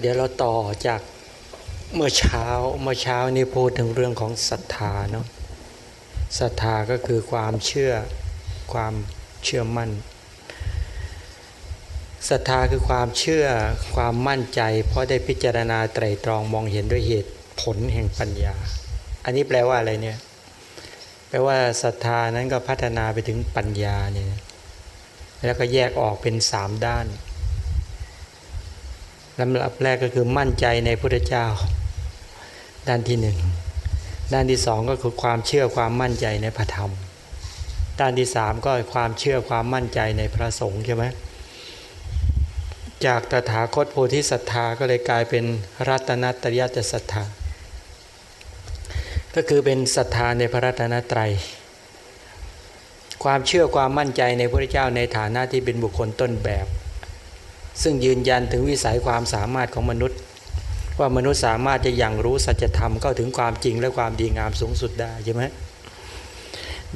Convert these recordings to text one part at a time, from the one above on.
เดี๋ยวเราต่อจากเมื่อเช้าเมื่อเช้านี้พูดถึงเรื่องของศรัทธาเนาะศรัทธาก็คือความเชื่อความเชื่อมั่นศรัทธาคือความเชื่อความมั่นใจ เพราะได้พิจารณาไตรตรองมองเห็นด้วยเหตุผลแห่งปัญญา อันนี้แปลว่าอะไรเนี่ยแปลว่าศรัทธานั้นก็พัฒนาไปถึงปัญญาเนี่ยแล้วก็แยกออกเป็นสามด้าน ลำดับแรกก็คือมั่นใจในพระเจ้า ด้านที่หนึ่งด้านที่สองก็คือความเชื่อความมั่นใจในพระธรรม ด้านที่สามก็ความเชื่อความมั่นใจในพระสงฆ์ใช่ไหมจากตถาคตโพธิศรัทธาก็เลยกลายเป็นรัตนตริยตศรัทธา ก็คือเป็นศรัทธาในพระรัตนตรัย ความเชื่อความมั่นใจในพระเจ้าในฐานะที่เป็นบุคคลต้นแบบ ซึ่งยืนยันถึงวิสัยความสามารถของมนุษย์ ว่ามนุษย์สามารถจะยังรู้สัจธรรมเข้าถึงความจริงและความดีงามสูงสุดได้ใช่ไหม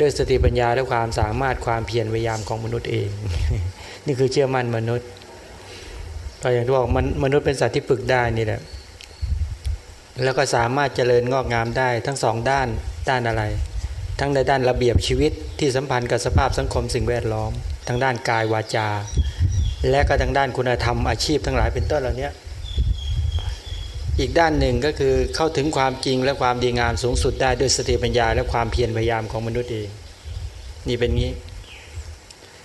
ด้วยสติปัญญาและความสามารถความเพียรพยายามของมนุษย์เอง นี่คือเชื่อมั่นมนุษย์ก็อย่างที่บอกมนุษย์เป็นสัตว์ที่ฝึกได้นี่แหละแล้วก็สามารถเจริญงอกงามได้ทั้งสองด้านด้านอะไร ทั้งในด้านระเบียบชีวิตที่สัมพันธ์กับสภาพสังคมสิ่งแวดล้อม ทั้งด้านกายวาจา และก็ทางด้านคุณธรรมอาชีพทั้งหลายเป็นต้นเหล่านี้อีกด้านหนึ่งก็คือเข้าถึงความจริงและความดีงามสูงสุดได้ด้วยสติปัญญา และความเพียรพยายามของมนุษย์เอง นี่เป็นงี้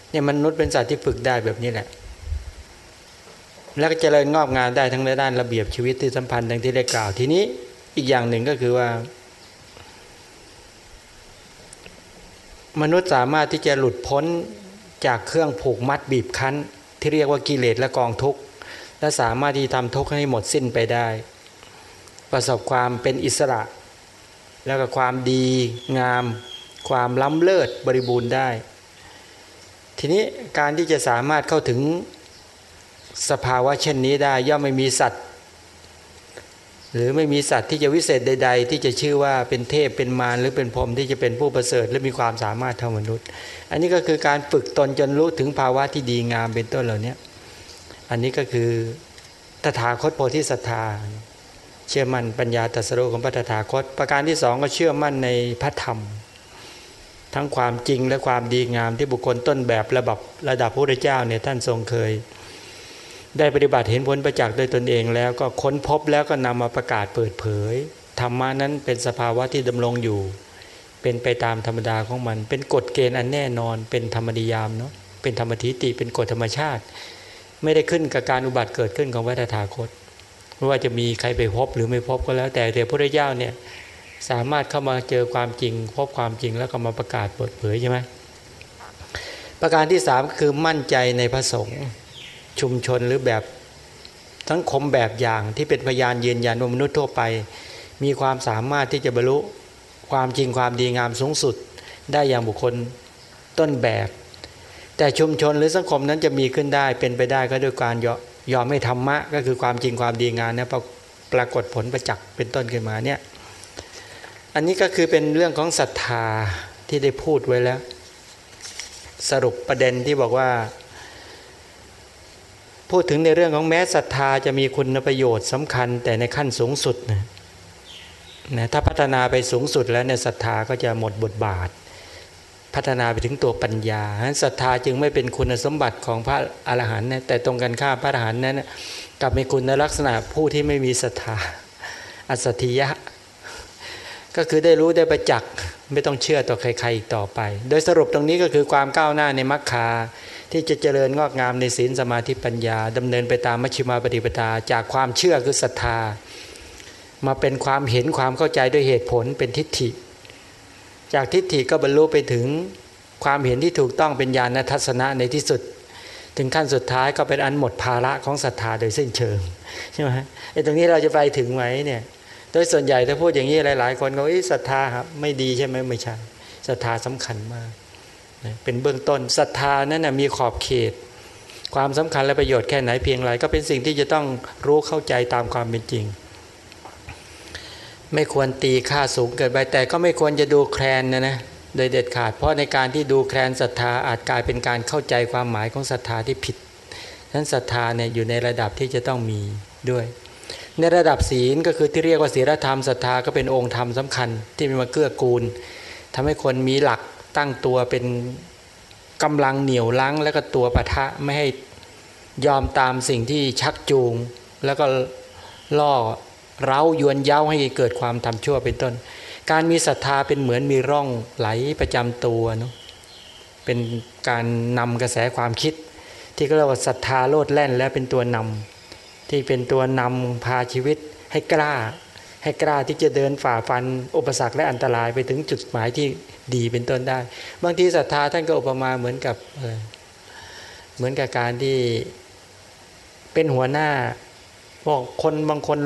เนี่ยมนุษย์เป็นสัตว์ที่ฝึกได้แบบนี้แหละ แล้วก็เจริญงอกงามได้ทั้งในด้านระเบียบชีวิตที่สัมพันธ์ดังที่ได้กล่าวทีนี้อีกอย่างหนึ่งก็คือว่า มนุษย์สามารถที่จะหลุดพ้นจากเครื่องผูกมัดบีบคั้น ที่เรียกว่ากิเลสและกองทุกข์และสามารถที่ทำทุกข์ให้หมดสิ้นไปได้ ประสบความเป็นอิสระ แล้วก็ความดีงาม ความล้ำเลิศบริบูรณ์ได้ ทีนี้การที่จะสามารถเข้าถึงสภาวะเช่นนี้ได้ย่อมไม่มีสัตว์ หรือไม่มีสัตว์ที่จะวิเศษใด ๆ ที่จะชื่อว่าเป็นเทพเป็นมารหรือเป็นพรหมที่จะเป็นผู้ประเสริฐและมีความสามารถเท่ามนุษย์ อันนี้ก็คือการฝึกตนจนรู้ถึงภาวะที่ดีงามเป็นต้นเหล่านี้อันนี้ก็คือตถาคตโพธิสัตธาเชื่อมั่นปัญญาตรัสรู้ของพระตถาคต ประการที่สองก็เชื่อมั่นในพระธรรม ทั้งความจริงและความดีงามที่บุคคลต้นแบบระดับระดับพระพุทธเจ้าเนี่ยท่านทรงเคย ได้ปฏิบัติเห็นผลประจักษ์โดยตนเองแล้วก็ค้นพบแล้วก็นำมาประกาศเปิดเผยธรรมานั้นเป็นสภาวะที่ดำรงอยู่ เป็นไปตามธรรมดาของมัน เป็นกฎเกณฑ์อันแน่นอน เป็นธรรมดิยามเนาะเป็นธรรมทิติเป็นกฎธรรมชาติ ไม่ได้ขึ้นกับการอุบัติเกิดขึ้นของวัฏถาคตไม่ว่าจะมีใครไปพบหรือไม่พบก็แล้ว แต่แต่พระเจ้าเนี่ยสามารถเข้ามาเจอความจริง พบความจริงแล้วก็มาประกาศเปิดเผยใช่ไหมประการที่สามคือมั่นใจในพระสงฆ์ ชุมชนหรือแบบทั้งคมแบบอย่างที่เป็นพยานยืนยันว่ามนุษย์ทั่วไป มีความสามารถที่จะบรรลุความจริงความดีงามสูงสุด ได้อย่างบุคคลต้นแบบ แต่ชุมชนหรือสังคมนั้นจะมีขึ้นได้เป็นไปได้ก็ด้วยการยอมไม่ธรรมะ ก็คือความจริงความดีงามเนี่ยปรากฏผลประจักษ์เป็นต้นขึ้นมาเนี่ยอันนี้ก็คือเป็นเรื่องของศรัทธาที่ได้พูดไว้แล้ว สรุปประเด็นที่บอกว่า พูดถึงในเรื่องของแม้ศรัทธาจะมีคุณประโยชน์สำคัญ แต่ในขั้นสูงสุดนะนะถ้าพัฒนาไปสูงสุดแล้วเนี่ยศรัทธาก็จะหมดบทบาท พัฒนาไปถึงตัวปัญญาศรัทธาจึงไม่เป็นคุณสมบัติของพระอรหันต์นะแต่ตรงกันข้ามพระอรหันต์นั้นกลับมีคุณลักษณะผู้ที่ไม่มีศรัทธาอัศทิยะ ก็คือได้รู้ได้ประจักษ์ไม่ต้องเชื่อต่อใครๆอีกต่อไป โดยสรุปตรงนี้ก็คือความก้าวหน้าในมรรคา ที่จะเจริญงอกงามในศีลสมาธิปัญญาดำเนินไปตามมัชฌิมาปฏิปทา จากความเชื่อคือศรัทธา มาเป็นความเห็นความเข้าใจด้วยเหตุผลเป็นทิฏฐิ จากทิฏฐิก็บรรลุไปถึงความเห็นที่ถูกต้องเป็นญาณทัศนะในที่สุด ถึงขั้นสุดท้ายก็เป็นอันหมดภาระของศรัทธาโดยสิ้นเชิงใช่ไหมไอ้ตรงนี้เราจะไปถึงไหมเนี่ยโดยส่วนใหญ่ถ้าพูดอย่างนี้หลาย ๆ คนก็ศรัทธาครับไม่ดีใช่ไหมไม่ใช่ศรัทธาสำคัญมาก เป็นเบื้องต้นศรัทธานั้นมีขอบเขต ความสำคัญและประโยชน์แค่ไหนเพียงไรก็เป็นสิ่งที่จะต้องรู้เข้าใจตามความเป็นจริง ไม่ควรตีค่าสูงเกินไปแต่ก็ไม่ควรจะดูแคลนนะนะโดยเด็ดขาด เพราะในการที่ดูแคลนศรัทธาอาจกลายเป็นการเข้าใจความหมายของศรัทธาที่ผิดนั้นศรัทธาเนี่ยอยู่ในระดับที่จะต้องมีด้วย ในระดับศีลก็คือที่เรียกว่าศีลธรรมศรัทธาก็เป็นองค์ธรรมสำคัญที่มาเกื้อกูลทำให้คนมีหลัก ตั้งตัวเป็นกำลังเหนียวลังแล้วก็ตัวปะทะไม่ให้ยอมตามสิ่งที่ชักจูง แล้วก็ล่อเร้ายวนเย้าให้เกิดความทำชั่วเป็นต้น การมีศรัทธาเป็นเหมือนมีร่องไหลประจำตัวเนาะเป็นการนำกระแสความคิด ที่เรียกว่าศรัทธาโลดแล่นและเป็นตัวนำที่เป็นตัวนำพาชีวิตให้กล้า ให้กล้าที่จะเดินฝ่าฟันอุปสรรคและอันตรายไปถึงจุดหมายที่ ดีเป็นต้นได้ บางทีศรัทธาท่านก็อุปมาเหมือนกับเหมือนกับการที่เป็นหัวหน้าบอกคนบางคน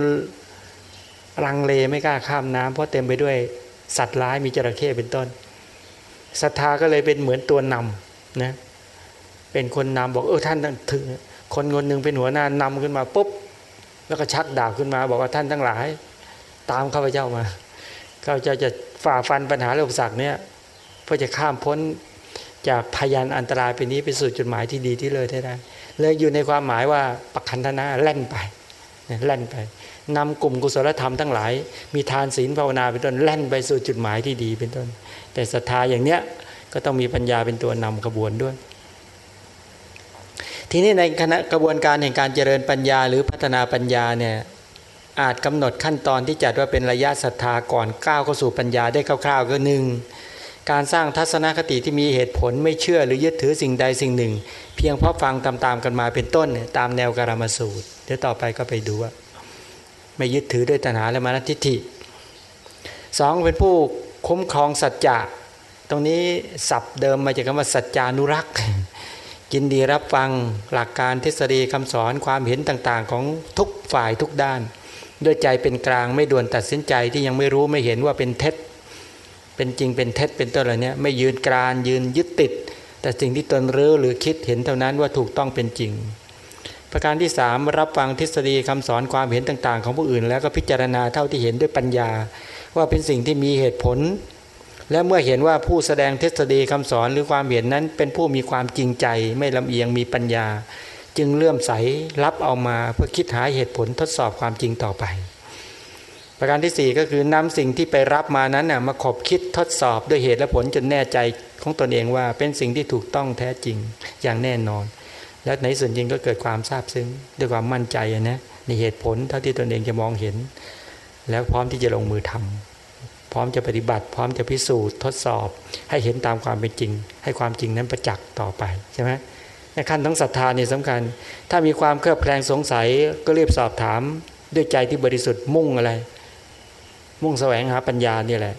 ลังเลไม่กล้าข้ามน้ำเพราะเต็มไปด้วยสัตว์ร้ายมีจระเข้เป็นต้นศรัทธาก็เลยเป็นเหมือนตัวนำนะเป็นคนนำบอกเออท่านถึงคนคนหนึ่งเป็นหัวหน้านำขึ้นมาปุ๊บแล้วก็ชักดาบขึ้นมา บอกว่าท่านทั้งหลาย ตามข้าพเจ้ามาข้าพเจ้าจะ ฝ่าฟันปัญหาอุปสรรคเนี่ยเพื่อจะข้ามพ้นจากพยานอันตรายไปนี้ไปสู่จุดหมายที่ดีที่เลยได้เลยอยู่ในความหมายว่าปักคันธนาแล่นไปแล่นไปนำกลุ่มกุศลธรรมทั้งหลาย มีทานศีลภาวนาเป็นต้นแล่นไปสู่จุดหมายที่ดีเป็นต้น แต่ศรัทธาอย่างเนี้ยก็ต้องมีปัญญาเป็นตัวนำกระบวนด้วย ทีนี้ในคณะกระบวนการแห่งการเจริญปัญญาหรือพัฒนาปัญญาเนี่ย อาจกำหนดขั้นตอนที่จัดว่าเป็นระยะศรัทธาก่อนก้าวเข้าสู่ปัญญาได้คร่าวๆก็หนึ่งการสร้างทัศนคติที่มีเหตุผลไม่เชื่อหรือยึดถือสิ่งใดสิ่งหนึ่ง เพียงเพราะฟังตามๆกันมาเป็นต้นตามแนวการมาสูตรเดี๋ยวต่อไปก็ไปดูว่า ไม่ยึดถือด้วยตัณหาและมานัทิฏฐิสองเป็นผู้คุ้มครองสัจจะตรงนี้ศัพท์เดิมมาจากคำว่าสัจจานุรักษ์กินดีรับฟังหลักการทฤษฎีคำสอนความเห็นต่างๆ ของทุกฝ่ายทุกด้าน ด้วยใจเป็นกลางไม่ด่วนตัดสินใจที่ยังไม่รู้ไม่เห็นว่าเป็นเท็จ เป็นจริงเป็นเท็จเป็นต้นอะไรเนี้ยไม่ยืนกรานยืนยึดติด แต่สิ่งที่ตนรู้หรือคิดเห็นเท่านั้นว่าถูกต้องเป็นจริง ประการที่สามรับฟังทฤษฎีคำสอนความเห็นต่างๆ ของผู้อื่น แล้วก็พิจารณาเท่าที่เห็นด้วยปัญญา ว่าเป็นสิ่งที่มีเหตุผล และเมื่อเห็นว่าผู้แสดงทฤษฎีคำสอนหรือความเห็นนั้นเป็นผู้มีความจริงใจ ไม่ลำเอียงมีปัญญา จึงเลื่อมใสรับเอามาเพื่อคิดหาเหตุผลทดสอบความจริงต่อไป ประการที่ 4 ก็คือนำสิ่งที่ไปรับมานั้นน่ยมาขบคิดทดสอบด้วยเหตุและผลจนแน่ใจของตนเองว่าเป็นสิ่งที่ถูกต้องแท้จริงอย่างแน่นอน และในส่วนจริงก็เกิดความทราบซึ้งด้วยความมั่นใจนะในเหตุผลเท่าที่ตนเองจะมองเห็น แล้วพร้อมที่จะลงมือทำพร้อมจะปฏิบัติ พร้อมจะพิสูจน์ทดสอบ ให้เห็นตามความเป็นจริง ให้ความจริงนั้นประจักษ์ต่อไปใช่ไหม ขั้นทั้งศรัทธาเนี่ยสำคัญ ถ้ามีความเครือบแคลงสงสัยก็รีบสอบถามด้วยใจที่บริสุทธิ์มุ่งอะไร มุ่งแสวงหาปัญญานี่แหละ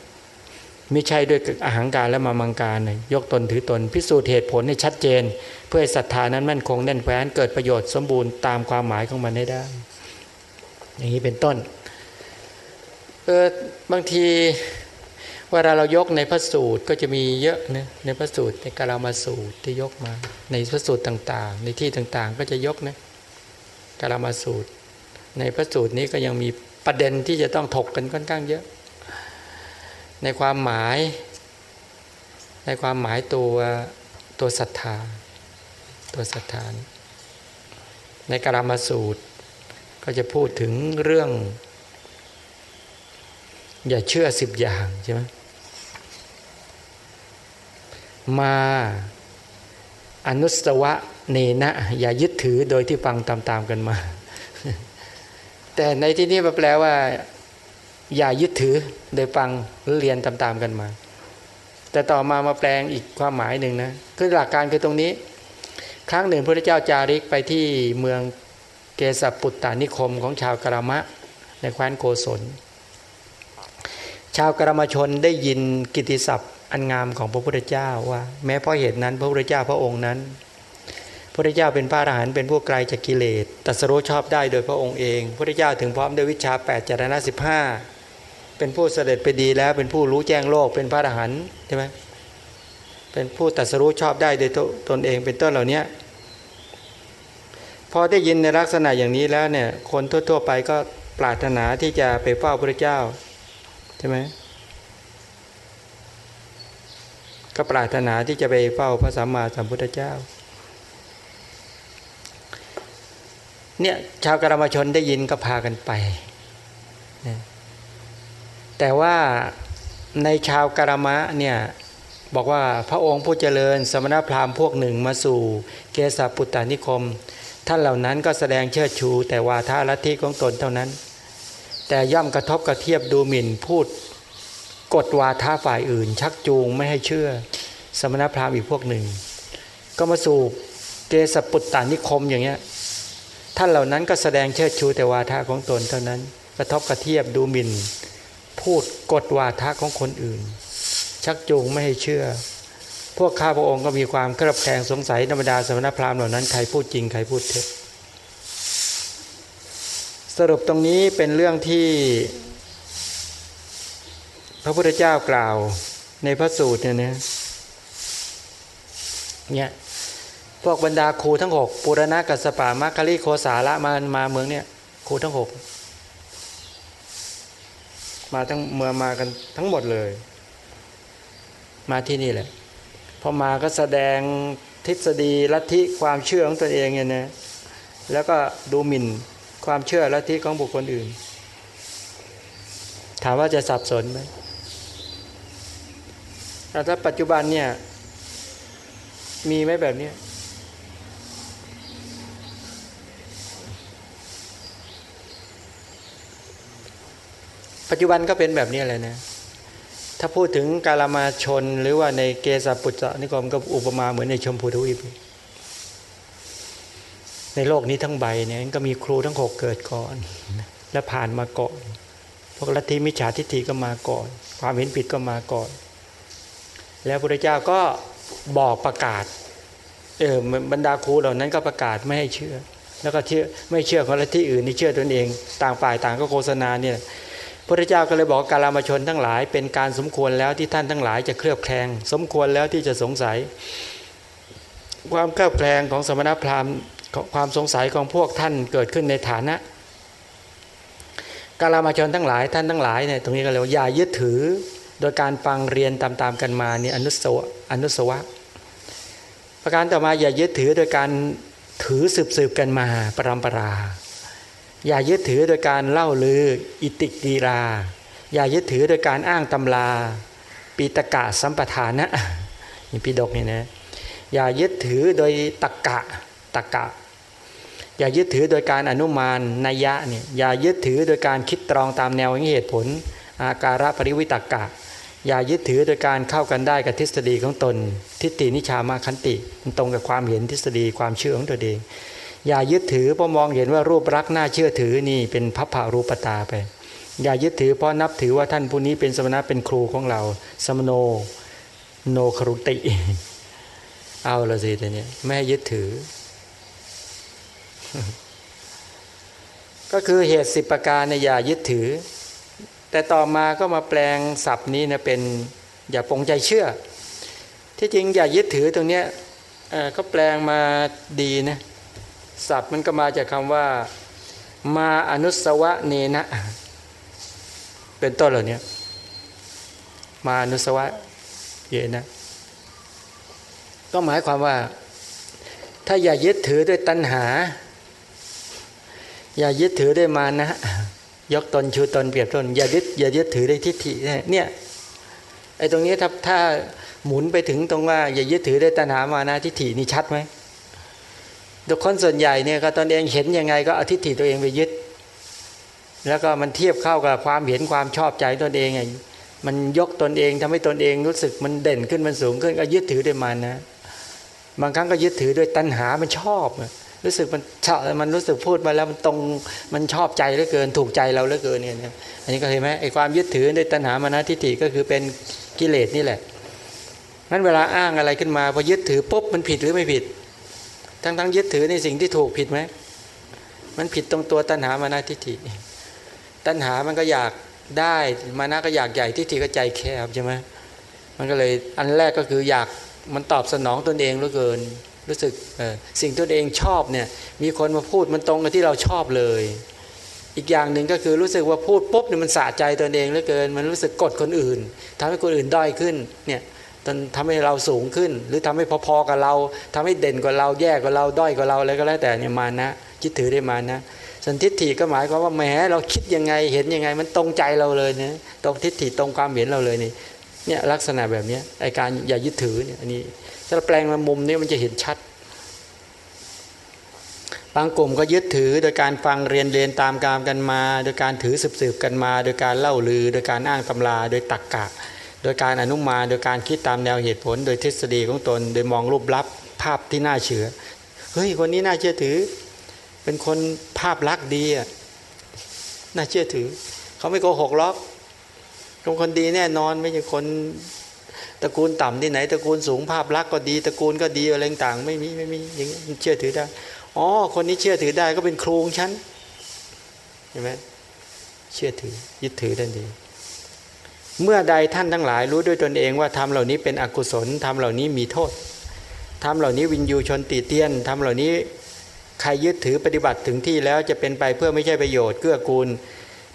ไม่ใช่ด้วยอาหางการและมามังการยกตนถือตน พิสูจน์เหตุผลให้ชัดเจน เพื่อให้ศรัทธานั้นมั่นคงแน่นแฟ้นเกิดประโยชน์สมบูรณ์ตามความหมายของมันได้ได้อย่างนี้เป็นต้นเออบางที เวลาเรายกในพระสูตรก็จะมีเยอะนะในพระสูตรในกาลามาสูตรที่ยกมา ในพระสูตรต่างๆ ในที่ต่างๆ ก็จะยกนะกาลามาสูตร ในพระสูตรนี้ก็ยังมีประเด็นที่จะต้องถกกันค่อนข้างเยอะ ในความหมาย ในความหมายตัวตัวศรัทธา ตัวศรัทธาในกรามาสูตร ก็จะพูดถึงเรื่องอย่าเชื่อสิบอย่างใช่ไหม มาอนุสวะเนนะอย่ายึดถือโดยที่ฟังตามๆกันมา แต่ในที่นี้แปลว่า อย่ายึดถือโดยฟังหรือเรียนตามๆกันมา แต่ต่อมามาแปลงอีกความหมายหนึ่งนะคือหลักการคือตรงนี้ ครั้งหนึ่งพระเจ้าจาริกไปที่เมืองเกสปุตตานิคมของชาวกรามะ ในแคว้นโกศลาวกรมชนได้ยินกิติศัพท์อันงามของพระพุทธเจ้าว่า แม้เพราะเหตุนั้น พระพุทธเจ้าพระองค์นั้น พระพุทธเจ้าเป็นพระอรหันต์เป็นผู้ไกลจากกิเลสตัสรู้ชอบได้โดยพระองค์เองพระพุทธเจ้าถึงพร้อมด้วยวิชา8จารณะสิบห้าเป็นผู้เสด็จไปดีแล้วเป็นผู้รู้แจ้งโลกเป็นพระอรหันต์ใช่ไหมเป็นผู้ตัสรู้ชอบได้โดยตนเองเป็นต้นเหล่านี้พอได้ยินในลักษณะอย่างนี้แล้วเนี่ยคนทั่ว ๆ ไปก็ปรารถนาที่จะไปเฝ้าพระเจ้า ใช่ไหมก็ปรารถนาที่จะไปเฝ้าพระสัมมาสัมพุทธเจ้า เนี่ยชาวกรมชนได้ยินก็พากันไปนะแต่ว่าในชาวกรมะเนี่ยบอกว่าพระองค์ผู้เจริญสมณพราหมณ์พวกหนึ่งมาสู่เกสาปุตตานิคม ท่านเหล่านั้นก็แสดงเชิดชู แต่วาทาลัทธิของตนเท่านั้น แต่ย่อมกระทบกระเทียบดูหมิ่นพูดกดวาทาฝ่ายอื่น ชักจูงไม่ให้เชื่อ สมณพราหมณ์อีกพวกหนึ่ง ก็มาสู่เกสปุตตานิคมอย่างเงี้ยท่านเหล่านั้นก็แสดงเชิดชูแต่วาทะของตนเท่านั้น กระทบกระเทียบดูหมิ่น พูดกดวาทะของคนอื่น ชักจูงไม่ให้เชื่อ พวกข้าพระองค์ก็มีความเครือบแคลงสงสัยธรรมดาสมณพราหมณ์เหล่านั้นใครพูดจริงใครพูดเท็จ สรุปตรงนี้เป็นเรื่องที่ พระพุทธเจ้ากล่าวในพระสูตรเนี่ยนะเนี่ยพวกบรรดาครูทั้งหกปุรณะกัสปามัคคลิโคสาละมามาเมืองเนี่ยครูทั้งหกมาทั้งเมืองมากันทั้งหมดเลย มาที่นี่แหละพอมาก็แสดงทฤษฎีลัทธิความเชื่อของตัวเองเนี่ยนะแล้วก็ดูหมิ่น ความเชื่อลัทธิของบุคคลอื่น ถามว่าจะสับสนไหมถ้าปัจจุบันเนี่ย มีไหมแบบนี้ปัจจุบันก็เป็นแบบนี้เลยนะ ถ้าพูดถึงกาลมาชนหรือว่าในเกสาปุจจนิกรมก็อุปมาเหมือนในชมพูทวีป ในโลกนี้ทั้งใบเนี่ยก็มีครูทั้งหกเกิดก่อน และผ่านมาก่อนพวกลัทธิมิจฉาทิฏฐิก็มาก่อน ความเห็นผิดก็มาก่อน แล้วพระเจ้าก็บอกประกาศเออบรรดาครูเหล่านั้นก็ประกาศไม่ให้เชื่อ แล้วก็เชื่อไม่เชื่อของลัทธิอื่นนี่เชื่อตนเอง ต่างฝ่ายต่างก็โฆษณาเนี่ยพระเจ้าก็เลยบอกกาลามาชนทั้งหลาย เป็นการสมควรแล้วที่ท่านทั้งหลายจะเคลือบแคลงสมควรแล้วที่จะสงสัย ความเคลือบแคลงของสมณพราหมณ์ ความสงสัยของพวกท่านเกิดขึ้นในฐานะกาลามาชนทั้งหลายท่านทั้งหลายเนี่ยตรงนี้ก็เลยว่าอย่ายึดถือโดยการฟังเรียนตามๆกันมาเนี่ยอนุสวะอนุสวะ ประการต่อมาอย่ายึดถือโดยการถือสืบๆกันมาปรำปรา อย่ายึดถือโดยการเล่าลืออิติกีรา อย่ายึดถือโดยการอ้างตำราปีตกะสัมปทานะนี่ปีดกนี่นะอย่ายึดถือโดยตะกะตะกะ อย่ายึดถือโดยการอนุมานนัยยะเนี่ยอย่ายึดถือโดยการคิดตรองตามแนวเหตุผล อาการะปริวิตกะ อย่ายึดถือโดยการเข้ากันได้กับทฤษฎีของตน ทิฏฐินิชามาคันติมันตรงกับความเห็นทฤษฎีความเชื่อของตัวเอง อย่ายึดถือเพราะมองเห็นว่ารูปรักษ์น่าเชื่อถือนี่เป็นพัพารูปตาไป อย่ายึดถือเพราะนับถือว่าท่านผู้นี้เป็นสมณะเป็นครูของเรา สมโนโนครุติ เอาละสิแต่เนี้ยไม่ให้ยึดถือ ก็คือเหตุสิบประการในอย่ายึดถือ แต่ต่อมาก็มาแปลงศัพท์นี้นะเป็นอย่าปงใจเชื่อ ที่จริงอย่ายึดถือตรงเนี้ยก็แปลงมาดีนะศัพท์มันก็มาจากคำว่า มาอนุสวะเนนะ เป็นต้นเหล่านี้มาอนุสวะเยนะก็หมายความว่า ถ้าอย่ายึดถือด้วยตัณหา อย่ายึดถือด้วยมานะ ยกตนชูตนเปรียบตนอย่ายึดอย่ายึดถือได้ทิฏฐิเนี่ยไอ้ตรงนี้ถ้าถ้าหมุนไปถึงตรงว่า อย่ายึดถือได้ตัณหามานะทิฏฐินี่ชัดไหมทุกคนส่วนใหญ่เนี่ยก็ตอนเองเห็นยังไงก็เอธิษฐิตัวเองไปยึด แล้วก็มันเทียบเข้ากับความเห็นความชอบใจตนเองไงมันยกตนเองทำให้ตนเองรู้สึกมันเด่นขึ้นมันสูงขึ้นก็ยึดถือด้วยมันนะ บางครั้งก็ยึดถือด้วยตัณหามันชอบ รู้สึกมันชอบมันรู้สึกพูดมาแล้วมันตรงมันชอบใจเหลือเกินถูกใจเราเหลือเกินเนี่ยอันนี้ก็เห็นไหมไอ้ความยึดถือด้วยตัณหามานะทิฏฐิก็คือเป็นกิเลสนี่แหละนั้นเวลาอ้างอะไรขึ้นมาพอยึดถือปุ๊บมันผิดหรือไม่ผิด ทั้งทั้งยึดถือในสิ่งที่ถูกผิดไหมมันผิดตรงตัวตัณหามานะทิฏฐิตัณหามันก็อยากได้มานะก็อยากใหญ่ทิฏฐิก็ใจแคบใช่ไหมมันก็เลยอันแรกก็คืออยากมันตอบสนองตนเองเหลือเกิน รู้สึกสิ่งตนเองชอบเนี่ยมีคนมาพูดมันตรงกับที่เราชอบเลย อีกอย่างหนึ่งก็คือรู้สึกว่าพูดปุ๊บเนี่ยมันสะใจตนเองเหลือเกิน มันรู้สึกกดคนอื่นทำให้คนอื่นด้อยขึ้นเนี่ยจนทำให้เราสูงขึ้น หรือทำให้พอๆกับเราทำให้เด่นกว่าเราแย่กว่าเราด้อยกว่าเราอะไรก็แล้วแต่เนี่ยมานะยึดถือได้มานะสันทิฏฐิก็หมายความว่าแหมเราคิดยังไงเห็นยังไง มันตรงใจเราเลยนะตรงทิฏฐิตรงความเห็นเราเลยนี่ เนี่ยลักษณะแบบนี้ไอการอย่ายึดถือเนี่ยอันนี้ถ้าเราแปลงมามุมนี้มันจะเห็นชัด บางกลุ่มก็ยึดถือโดยการฟังเรียนเรียนตามการกันมา โดยการถือสืบสืบกันมา โดยการเล่าลือ โดยการอ้างตำราโดยตักกะ โดยการอนุมาโดยการคิดตามแนวเหตุผล โดยทฤษฎีของตน โดยมองรูปลับภาพที่น่าเชื่อเฮ้ยคนนี้น่าเชื่อถือ เป็นคนภาพลักษณ์ดีอะน่าเชื่อถือ เขาไม่โกหกหรอก เป็นคนดีแน่นอนไม่ใช่คนตระกูลต่ำที่ไหนตระกูลสูงภาพลักษณ์ก็ดีตระกูลก็ดีอะไรต่างไม่มีไม่มีอย่างนี้เชื่อถือได้อ๋อคนนี้เชื่อถือได้ก็เป็นครูของฉันเห็นไหมเชื่อถือยึดถือทันทีเมื่อใดท่านทั้งหลายรู้ด้วยตนเองว่าทำเหล่านี้เป็นอกุศลทำเหล่านี้มีโทษทำเหล่านี้วินยูชนติเตียนทำเหล่านี้ใครยึดถือปฏิบัติถึงที่แล้วจะเป็นไปเพื่อไม่ใช่ประโยชน์เกื้อกูล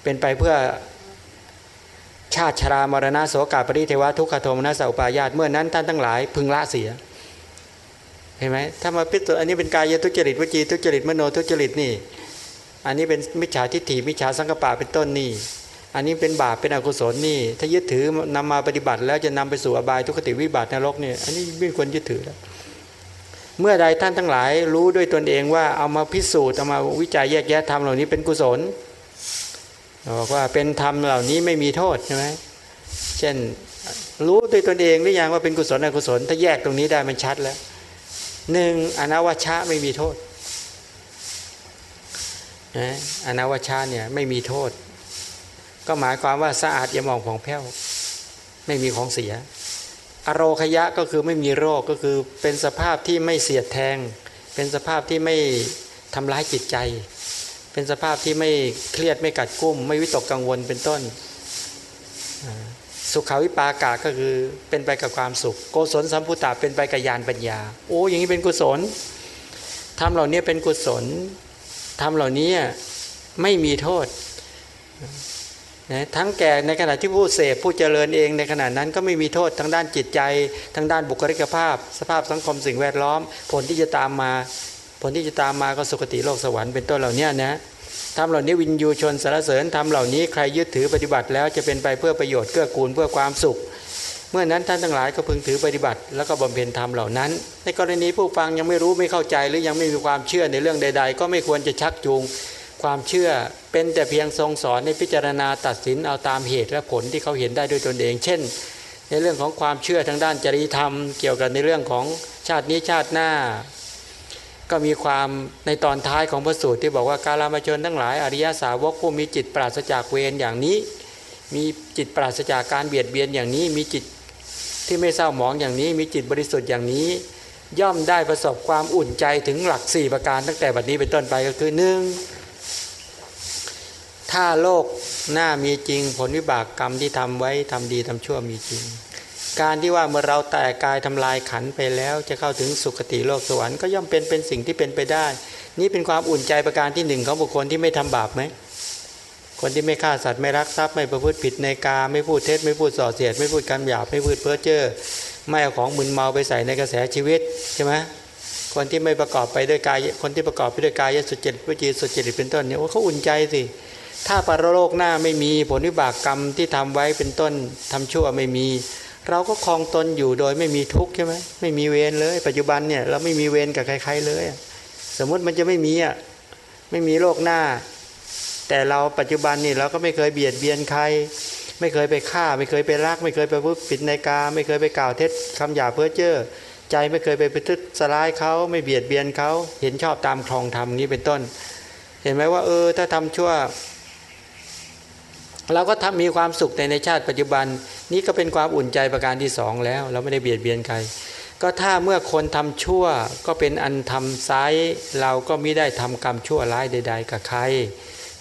เป็นไปเพื่อ ชาติชรามรณะโสกาปริเทวะทุกขโทมนัสอุปายาตเมื่อนั้นท่านทั้งหลายพึงละเสียเห็นไหมถ้ามาพิจารณาอันนี้เป็นกายทุจริตวจีทุจริตมโนทุจริตนี่ อันนี้เป็นมิจฉาทิฏฐิมิจฉาสังกปะเป็นต้นนี่ อันนี้เป็นบาปเป็นอกุศลนี่ ถ้ายึดถือนำมาปฏิบัติ แล้วจะนำไปสู่อบายทุกขติวิบัตินรกเนี่ยอันนี้ไม่ควรยึดถือแล้วเมื่อใดท่านทั้งหลายรู้ด้วยตนเองว่าเอามาพิสูจน์เอามาวิจัยแยกแยะธรรมเหล่านี้เป็นกุศล บอกว่าเป็นธรรมเหล่านี้ไม่มีโทษใช่ไหมเช่นรู้ด้วยตนเองหรือยังว่าเป็นกุศลอกุศล ถ้าแยกตรงนี้ได้มันชัดแล้วหนึ่งอนาวชาไม่มีโทษนะอนาวชาเนี่ยไม่มีโทษ ก็หมายความว่าสะอาดอย่ามองผ่องแผ้วไม่มีของเสีย อโรคยะก็คือไม่มีโรคก็คือเป็นสภาพที่ไม่เสียดแทง เป็นสภาพที่ไม่ทำร้ายจิตใจ เป็นสภาพที่ไม่เครียดไม่กัดกุ้ม ไม่วิตกกังวลเป็นต้น สุขาวิปากาก็คือเป็นไปกับความสุข โกศลสัมพุตตาเป็นไปกับญาณปัญญา โอ้อย่างนี้เป็นกุศลทำเหล่านี้เป็นกุศลทำเหล่านี้ไม่มีโทษนะทั้งแก่ในขณะที่ผู้เสพผู้เจริญเองในขณะนั้นก็ไม่มีโทษทั้งด้านจิตใจทั้งด้านบุคลิกภาพ สภาพสังคมสิ่งแวดล้อม ผลที่จะตามมา ผลที่จะตามมาก็สุคติโลกสวรรค์เป็นต้นเหล่านี้นะ ทำเหล่านี้วินยูชนสารเสริญทำเหล่านี้ใครยึดถือปฏิบัติแล้วจะเป็นไปเพื่อประโยชน์เกื้อกูลเพื่อความสุข เมื่อนั้นท่านทั้งหลายก็พึงถือปฏิบัติ แล้วก็บำเพ็ญธรรมเหล่านั้น ในกรณีผู้ฟังยังไม่รู้ไม่เข้าใจหรือยังไม่มีความเชื่อในเรื่องใด ๆ ก็ไม่ควรจะชักจูง ความเชื่อเป็นแต่เพียงทรงสอนในพิจารณาตัดสินเอาตามเหตุและผลที่เขาเห็นได้ด้วยตนเอง เช่น ในเรื่องของความเชื่อทางด้านจริยธรรม เกี่ยวกับในเรื่องของชาตินี้ชาติหน้า ก็มีความในตอนท้ายของพระสูตรที่บอกว่าการามาชนทั้งหลายอริยสาวกผู้มีจิตปราศจากเวรอย่างนี้ มีจิตปราศจากการเบียดเบียนอย่างนี้ มีจิตที่ไม่เศร้าหมองอย่างนี้ มีจิตบริสุทธิ์อย่างนี้ ย่อมได้ประสบความอุ่นใจถึงหลัก 4 ประการตั้งแต่บัดนี้เป็นต้นไปก็คือหนึ่งถ้าโลกหน้ามีจริงผลวิบากกรรมที่ทำไว้ทำดีทำชั่วมีจริง การที่ว่าเมื่อเราแตกกายทำลายขันไปแล้ว จะเข้าถึงสุคติโลกสวรรค์ก็ย่อมเป็นเป็นสิ่งที่เป็นไปได้ นี่เป็นความอุ่นใจประการที่หนึ่งของบุคคลที่ไม่ทำบาปไหมคนที่ไม่ฆ่าสัตว์ไม่รักทรัพย์ไม่ประพฤติผิดในกาไม่พูดเท็จไม่พูดส่อเสียด ไม่พูดคำหยาบไม่พูดเพ้อเจ้อไม่เอาของมึนเมาไปใส่ในกระแสชีวิตใช่ไหมคนที่ไม่ประกอบไปด้วยกายคนที่ประกอบไปด้วยกายสุจริตวิจีสุจริตเป็นต้นเนี่ยเขาอุ่นใจสิถ้าปรโลกหน้าไม่มีผลวิบากกรรมที่ทำไว้เป็นต้นทำชั่วไม่มี เราก็คลองตนอยู่โดยไม่มีทุกข์ใช่ไหมไม่มีเวรเลย ปัจจุบันเนี่ยเราไม่มีเวรกับใครๆเลย สมมติมันจะไม่มีอะไม่มีโลกหน้า แต่เราปัจจุบันนี่เราก็ไม่เคยเบียดเบียนใคร ไม่เคยไปฆ่า ไม่เคยไปรัก ไม่เคยไปพูดผิดในกา ไม่เคยไปกล่าวเท็จคำหยาเพ้อเจ้อใจไม่เคยไปไปทึกสลายเขาไม่เบียดเบียนเขาเห็นชอบตามครองธรรมนี้เป็นต้น เห็นไหมว่าเออถ้าทำชั่ว เราก็ทำมีความสุขในในชาติปัจจุบัน นี้ก็เป็นความอุ่นใจประการที่สองแล้ว เราไม่ได้เบียดเบียนใคร ก็ถ้าเมื่อคนทำชั่วก็เป็นอันทำซ้ายเราก็ไม่ได้ทำกรรมชั่วร้ายใด ๆ กับใคร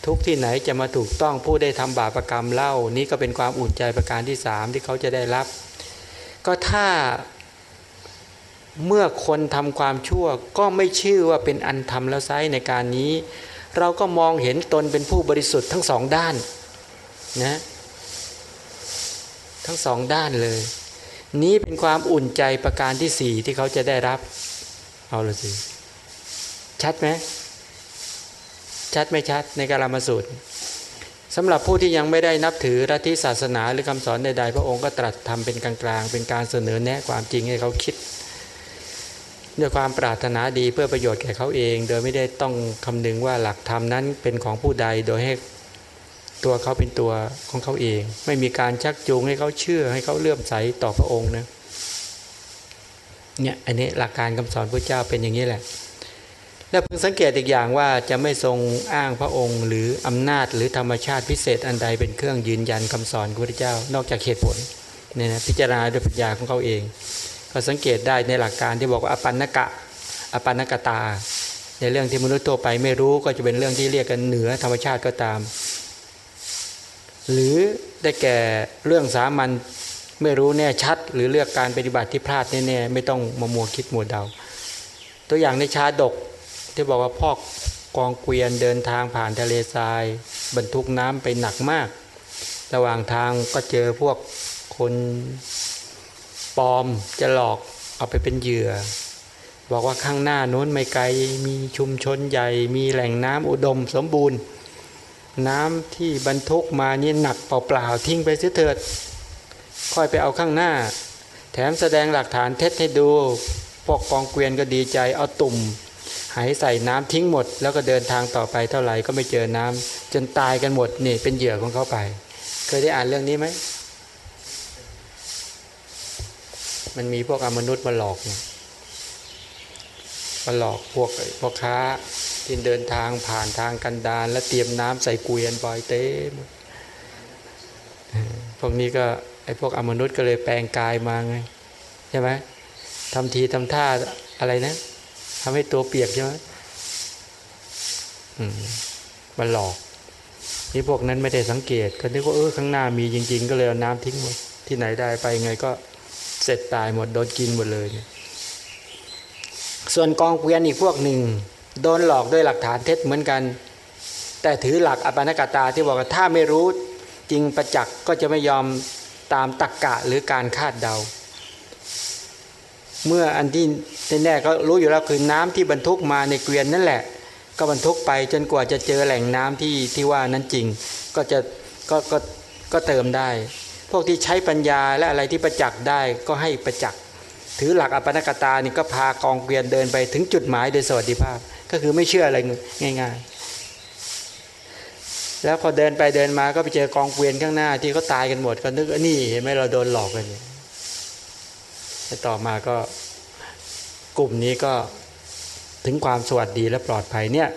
ทุกที่ไหนจะมาถูกต้องผู้ได้ทำบาปรกรรมเล่า นี้ก็เป็นความอุ่นใจประการที่สามที่เขาจะได้รับ ก็ถ้าเมื่อคนทำความชั่วก็ไม่ชื่อว่าเป็นอันทำแล้วไซในการนี้ เราก็มองเห็นตนเป็นผู้บริสุทธิ์ทั้งสองด้าน นะ ทั้งสองด้านเลย นี้เป็นความอุ่นใจประการที่สี่ที่เขาจะได้รับ เอาละสิ ชัดไหมชัดไม่ชัดในการามสูตรสำหรับผู้ที่ยังไม่ได้นับถือรัฐศาสนาหรือคำสอนใดๆ พระองค์ก็ตรัสทำเป็นกลางๆ เป็นการเสนอแนะความจริงให้เขาคิด ด้วยความปรารถนาดีเพื่อประโยชน์แก่เขาเอง โดยไม่ได้ต้องคำนึงว่าหลักธรรมนั้นเป็นของผู้ใดโดยให้ ตัวเขาเป็นตัวของเขาเอง ไม่มีการชักจูงให้เขาเชื่อให้เขาเลื่อมใสต่อพระองค์นะเนี่ยอันนี้หลักการคำสอนพระเจ้าเป็นอย่างนี้แหละ และเพิ่งสังเกตอีกอย่างว่าจะไม่ทรงอ้างพระองค์ หรืออำนาจหรือธรรมชาติพิเศษอันใดเป็นเครื่องยืนยันคำสอนของพระเจ้า นอกจากเหตุผลเนี่ยนะพิจารณาด้วยปัญญาของเขาเอง ก็สังเกตได้ในหลักการที่บอกว่าอปันนกะอปันนกตา ในเรื่องที่มนุษย์ตัวไปไม่รู้ก็จะเป็นเรื่องที่เรียกกันเหนือธรรมชาติก็ตาม หรือได้แก่เรื่องสามัญไม่รู้แน่ชัด หรือเลือกการปฏิบัติที่พลาดแน่ๆไม่ต้องมามัวคิดมัวเดา ตัวอย่างในชาดกที่บอกว่าพ่อกองเกวียนเดินทางผ่านทะเลทราย บรรทุกน้ำไปหนักมาก ระหว่างทางก็เจอพวกคนปลอมจะหลอกเอาไปเป็นเหยื่อ บอกว่าข้างหน้าโน้นไม่ไกลมีชุมชนใหญ่ มีแหล่งน้ำอุดมสมบูรณ์ น้ำที่บรรทุกมานี่หนักเปล่าๆทิ้งไปเสียเถิด ค่อยไปเอาข้างหน้า แถมแสดงหลักฐานเท็จให้ดูพวกกองเกวียนก็ดีใจเอาตุ่ม หายใส่น้ำทิ้งหมด แล้วก็เดินทางต่อไปเท่าไหร่ก็ไม่เจอน้ำจนตายกันหมดนี่เป็นเหยื่อของเขาไป เคยได้อ่านเรื่องนี้ไหมมันมีพวกอมนุษย์มาหลอกเนี่ยมาหลอกพวกพ่อค้า ที่เดินทางผ่านทางกันดารแล้วเตรียมน้ำใส่เกวียนปล่อยเต็มพวกนี้ก็ไอ้พวกอมนุษย์ก็เลยแปลงกายมาไงใช่ไหมทำทีทำท่าอะไรนะทำให้ตัวเปียกใช่ไหมมันหลอกนี่พวกนั้นไม่ได้สังเกตก็นึกว่าเออข้างหน้ามีจริง ๆ ก็เลยเอาน้ำทิ้งหมดที่ไหนได้ไปไงก็เสร็จตายหมดโดนกินหมดเลยเนี่ยส่วนกองเกวียนอีกพวกหนึ่ง โดนหลอกด้วยหลักฐานเท็จเหมือนกัน แต่ถือหลักอปานกตาที่บอกว่าถ้าไม่รู้จริงประจักษ์ก็จะไม่ยอมตามตักกะหรือการคาดเดา เมื่ออันที่แน่ๆก็รู้อยู่แล้วคือน้ำที่บรรทุกมาในเกวียนนั่นแหละ ก็บรรทุกไปจนกว่าจะเจอแหล่งน้ำที่ที่ว่านั้นจริง ก็จะก็ก็ก็เติมได้ พวกที่ใช้ปัญญาและอะไรที่ประจักษ์ได้ก็ให้ประจักษ์ถือหลักอปนกตานี่ก็พากองเกวียนเดินไปถึงจุดหมายโดยสวัสดิภาพ ก็คือไม่เชื่ออะไรง่ายๆ แล้วพอเดินไปเดินมาก็ไปเจอกองเกวียนข้างหน้าที่เขาตายกันหมดก็นึกว่านี่เห็นไหมเราโดนหลอกกันเนี่ยต่อมาก็กลุ่มนี้ก็ถึงความสวัสดีและปลอดภัยเนี่ย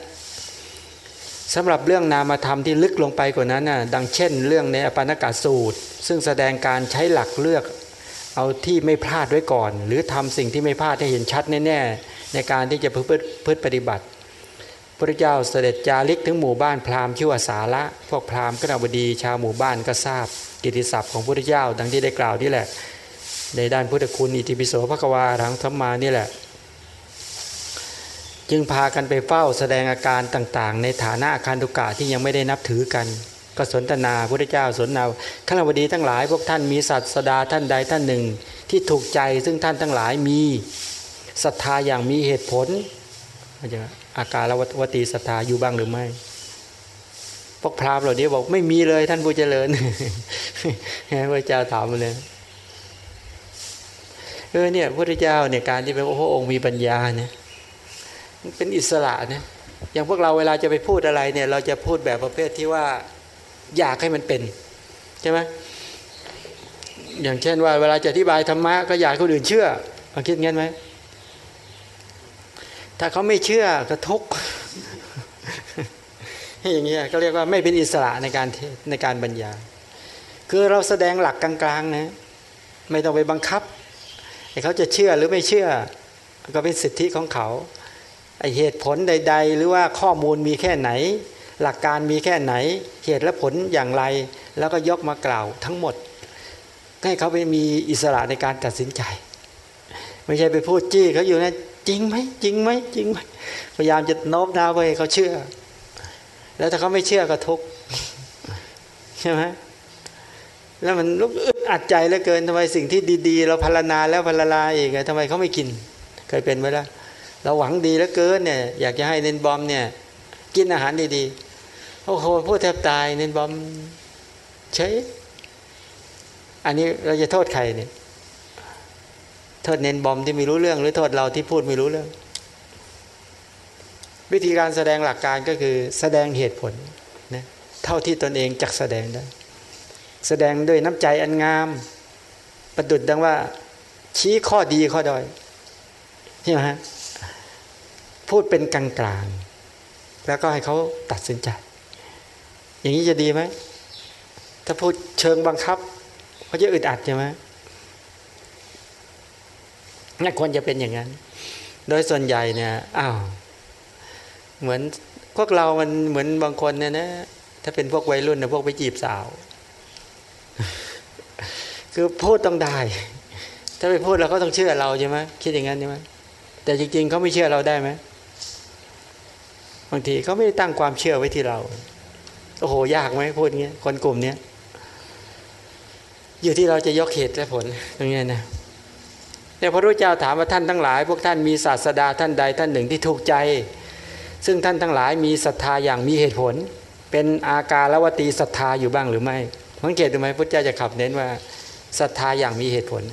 สำหรับเรื่องนามธรรมที่ลึกลงไปกว่านั้นน่ะดังเช่น เรื่องในอปากาสูตร ซึ่งแสดงการใช้หลักเลือกเอาที่ไม่พลาดไว้ก่อน หรือทำสิ่งที่ไม่พลาดให้เห็นชัดแน่ๆ ในการที่จะพึ่พปฏิบัติ พระเจ้าเสด็จจาริกถึงหมู่บ้านพราหมณ์ชื่อว่าสาระ พวกพราหมณ์กนบดีชาวหมู่บ้านก็ทราบ กิติศัพท์ของพระเจ้าดังที่ได้กล่าวนี่แหละ ในด้านพุทธคุณอิติปิโสภควาทังธรรมานี่แหละ จึงพากันไปเฝ้าแสดงอาการต่างๆ ในฐานะอาคารตุกะที่ยังไม่ได้นับถือกันก็สนทนาพระเจ้าสนนาข้าบดีทั้งหลายพวกท่านมีสัตว์สดาท่านใดท่านหนึ่ง ที่ถูกใจซึ่งท่านทั้งหลายมี ศรัทธาอย่างมีเหตุผลอาการละวตีศรัทธาอยู่บ้างหรือไม่พวกพราหมณ์เหล่านี้บอกไม่มีเลยท่านผู้เจริญพระเจ้าถามมาเลยเออเนี่ยพระเจ้าเนี่ยการที่เป็นพระองค์มีปัญญาเนี่ยเป็นอิสระเนี่ยอย่างพวกเราเวลาจะไปพูดอะไรเนี่ยเราจะพูดแบบประเภทที่ว่าอยากให้มันเป็นใช่ไหมอย่างเช่นว่า เวลาจะอธิบายธรรมะก็อยากให้คนอื่นเชื่อคิดงั้นไหม ถ้าเขาไม่เชื่อก็ทุกอย่างเงี้ยก็เรียกว่าไม่เป็นอิสระในการในการบรรยายคือเราแสดงหลักกลางๆนะไม่ต้องไปบังคับให้เขาจะเชื่อหรือไม่เชื่อ ก็เป็นสิทธิของเขาไอเหตุผลใด ๆ หรือว่าข้อมูลมีแค่ไหน หลักการมีแค่ไหน เหตุและผลอย่างไร แล้วก็ยกมากล่าวทั้งหมด ให้เขาไปมีอิสระในการตัดสินใจ ไม่ใช่ไปพูดจี้เขาอยู่นะ จริงไหมจริงไหมจริงไหมพยายามจะโน้มน้าวไปเขาเชื่อ แล้วถ้าเขาไม่เชื่อก็ทุกใช่ไหมแล้วมันลุกอึดอัดใจเหลือเกินทำไมสิ่งที่ดีๆ เราพารนาแล้วพารนาอีกทำไมเขาไม่กิน เคยเป็นไหมล่ะเราหวังดีเหลือเกินเนี่ยอยากจะให้เนนบอมเนี่ย กินอาหารดีๆโอ้โหพูดแทบตายเน้นบอมเฉยอันนี้เราจะโทษใครเนี่ย โทษเน้นบอมที่ไม่รู้เรื่อง หรือโทษเราที่พูดไม่รู้เรื่อง วิธีการแสดงหลักการก็คือแสดงเหตุผลนะเท่าที่ตนเองจักแสดงได้ แสดงด้วยน้ำใจอันงาม ประดุดดังว่า ชี้ข้อดีข้อด้อยใช่ไหมฮะพูดเป็นกลางกลางแล้วก็ให้เขาตัดสินใจ อย่างนี้จะดีไหมถ้าพูดเชิงบังคับเขาจะอึดอัดใช่ไหม น่าควรจะเป็นอย่างนั้น โดยส่วนใหญ่เนี่ยอ้าวเหมือนพวกเรามันเหมือนบางคนเนี่ยนะถ้าเป็นพวกวัยรุ่นนะพวกไปจีบสาว คือพูดต้องได้ ถ้าไปพูดเราก็ต้องเชื่อเราใช่ไหมคิดอย่างนั้นใช่ไหมแต่จริงๆเขาไม่เชื่อเราได้ไหมบางทีเขาไม่ได้ตั้งความเชื่อไว้ที่เรา โอ้โหยากไหมพูดเงี้ยคนกลุ่มเนี้ยอยู่ที่เราจะยกเหตุและผลตรงนี้นะ แต่ยพระรูปเจ้าถามว่าท่านทั้งหลาย พวกท่านมีศาสดาท่านใดท่านหนึ่งที่ถูกใจ ซึ่งท่านทั้งหลายมีศรัทธาอย่างมีเหตุผล เป็นอาการละวตีศรัทธาอยู่บ้างหรือไม่สังเกตดูไหมพระเจ้าจะขับเน้นว่าศรัทธาอย่างมีเหตุผล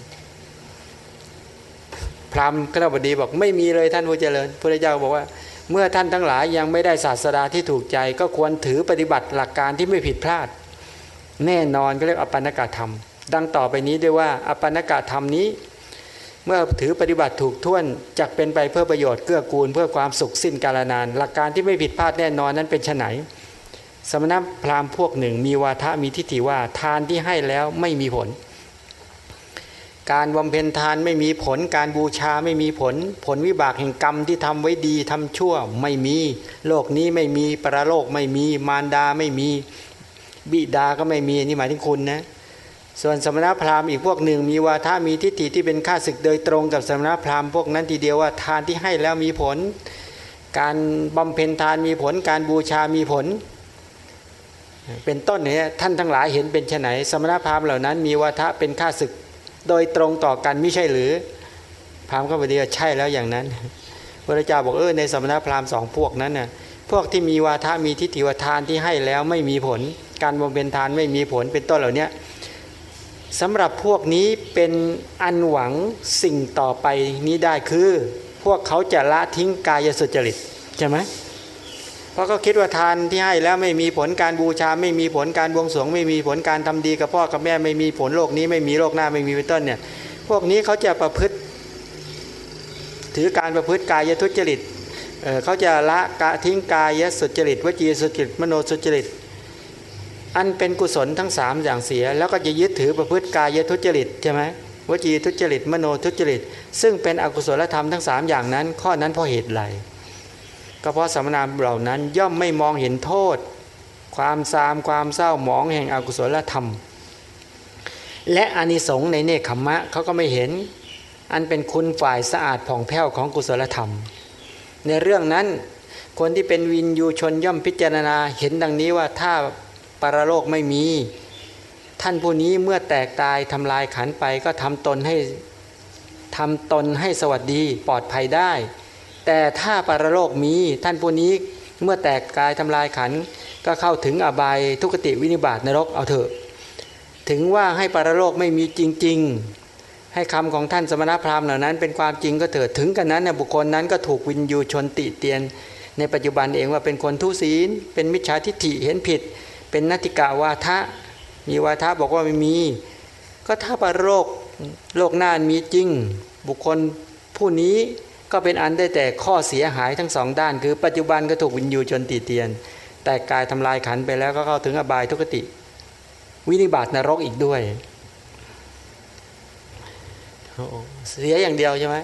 พราหมณ์ขณบดีบอกไม่มีเลยท่านผู้เจริญพระเจ้าบอกว่าเมื่อท่านทั้งหลายยังไม่ได้ศาสดาที่ถูกใจ ก็ควรถือปฏิบัติหลักการที่ไม่ผิดพลาด แน่นอนก็เรียกอปันกธรรม ดังต่อไปนี้ด้วยว่าอปันกธรรมนี้ เมื่อถือปฏิบัติถูกท่วนจักเป็นไปเพื่อประโยชน์เกื้อกูลเพื่อความสุขสิ้นกาลนาน หลักการที่ไม่ผิดพลาดแน่นอนนั้นเป็นไนสมณพราหมณ์พวกหนึ่ง มีวาทะมีทิฏฐิว่าทานที่ให้แล้วไม่มีผล การบำเพ็ญทานไม่มีผล การบูชาไม่มีผล ผลวิบากแห่งกรรมที่ทำไว้ดีทำชั่วไม่มี โลกนี้ไม่มีปรโลกไม่มีมารดาไม่มี บิดาก็ไม่มีนี่หมายถึงคุณนะ ส่วนสมณพราหมณ์อีกพวกหนึ่ง มีวาทามีทิฏฐิที่เป็นข้าศึกโดยตรงกับสมณพราหมณ์พวกนั้นทีเดียวว่าทานที่ให้แล้วมีผล การบำเพ็ญทานมีผล การบูชามีผล เป็นต้นเนี่ยท่านทั้งหลายเห็นเป็นไนสมณพราหมณ์เหล่านั้น มีวาทะเป็นข้าศึกโดยตรงต่อกันไม่ใช่หรือ พราหมณ์ก็บอกดีใช่แล้วอย่างนั้นพระเจ้าบอกเออในสมณพราหมณ์สองพวกนั้นน่ะพวกที่มีวาทามีทิฏฐิวาทานที่ให้แล้วไม่มีผล การบำเพ็ญทานไม่มีผลเป็นต้นเหล่านี้ สำหรับพวกนี้เป็นอันหวังสิ่งต่อไปนี้ได้คือ พวกเขาจะละทิ้งกายสุจริตใช่ไหมเพราะเขาคิดว่าทานที่ให้แล้วไม่มีผลการบูชา ไม่มีผลการบวงสรวง ไม่มีผลการทำดีกับพ่อกับแม่ไม่มีผลโลกนี้ไม่มีโลกหน้าไม่มีเป็นต้นเนี่ยพวกนี้เขาจะประพฤติ ถือการประพฤติกายทุจริตเเขาจะละกะทิ้งกายสุจริตวจีสุจริตมโนสุจริต อันเป็นกุศลทั้งสามอย่างเสีย แล้วก็จะยึดถือประพฤติกายทุจริตใช่ไหมวจีทุจริตมโนทุจริต ซึ่งเป็นอกุศลธรรมทั้งสามอย่างนั้น ข้อนั้นเพราะเหตุไรก็เพราะสมณะเหล่านั้นย่อมไม่มองเห็นโทษ ความซามความเศร้าหมองแห่งอกุศลธรรม และอานิสงส์ในเนคขมะเขาก็ไม่เห็น อันเป็นคุณฝ่ายสะอาดผ่องแผ้วของกุศลธรรม ในเรื่องนั้นคนที่เป็นวินยูชนย่อมพิจารณาเห็นดังนี้ว่าถ้า ปรโลกไม่มี ท่านผู้นี้เมื่อแตกตายทำลายขันไปก็ทำตนให้ทำตนให้สวัสดีปลอดภัยได้ แต่ถ้าปรโลกมีท่านผู้นี้เมื่อแตกกายทำลายขันก็เข้าถึงอบายทุกติวินิบาตนรกเอาเถอะ ถึงว่าให้ปรโลกไม่มีจริง ๆ ให้คำของท่านสมณพราหมณ์เหล่านั้น เป็นความจริงก็เถิดถึงกันนั้นนบุคคลนั้นก็ถูกวินยูชนติเตียน ในปัจจุบันเองว่าเป็นคนทุศีล เป็นมิจฉาทิฏฐิเห็นผิด เป็นนัติกาวาทะ มีวาทะบอกว่าไม่มี ก็ถ้าปรโลกโลกหน้ามีจริง บุคคลผู้นี้ก็เป็นอันได้แต่ข้อเสียหายทั้งสองด้าน คือปัจจุบันก็ถูกวินยูจนตีเตียน แต่กายทำลายขันไปแล้วก็เข้าถึงอบายทุกติ วินิบาตนรกอีกด้วยเสียอย่างเดียวใช่ไหม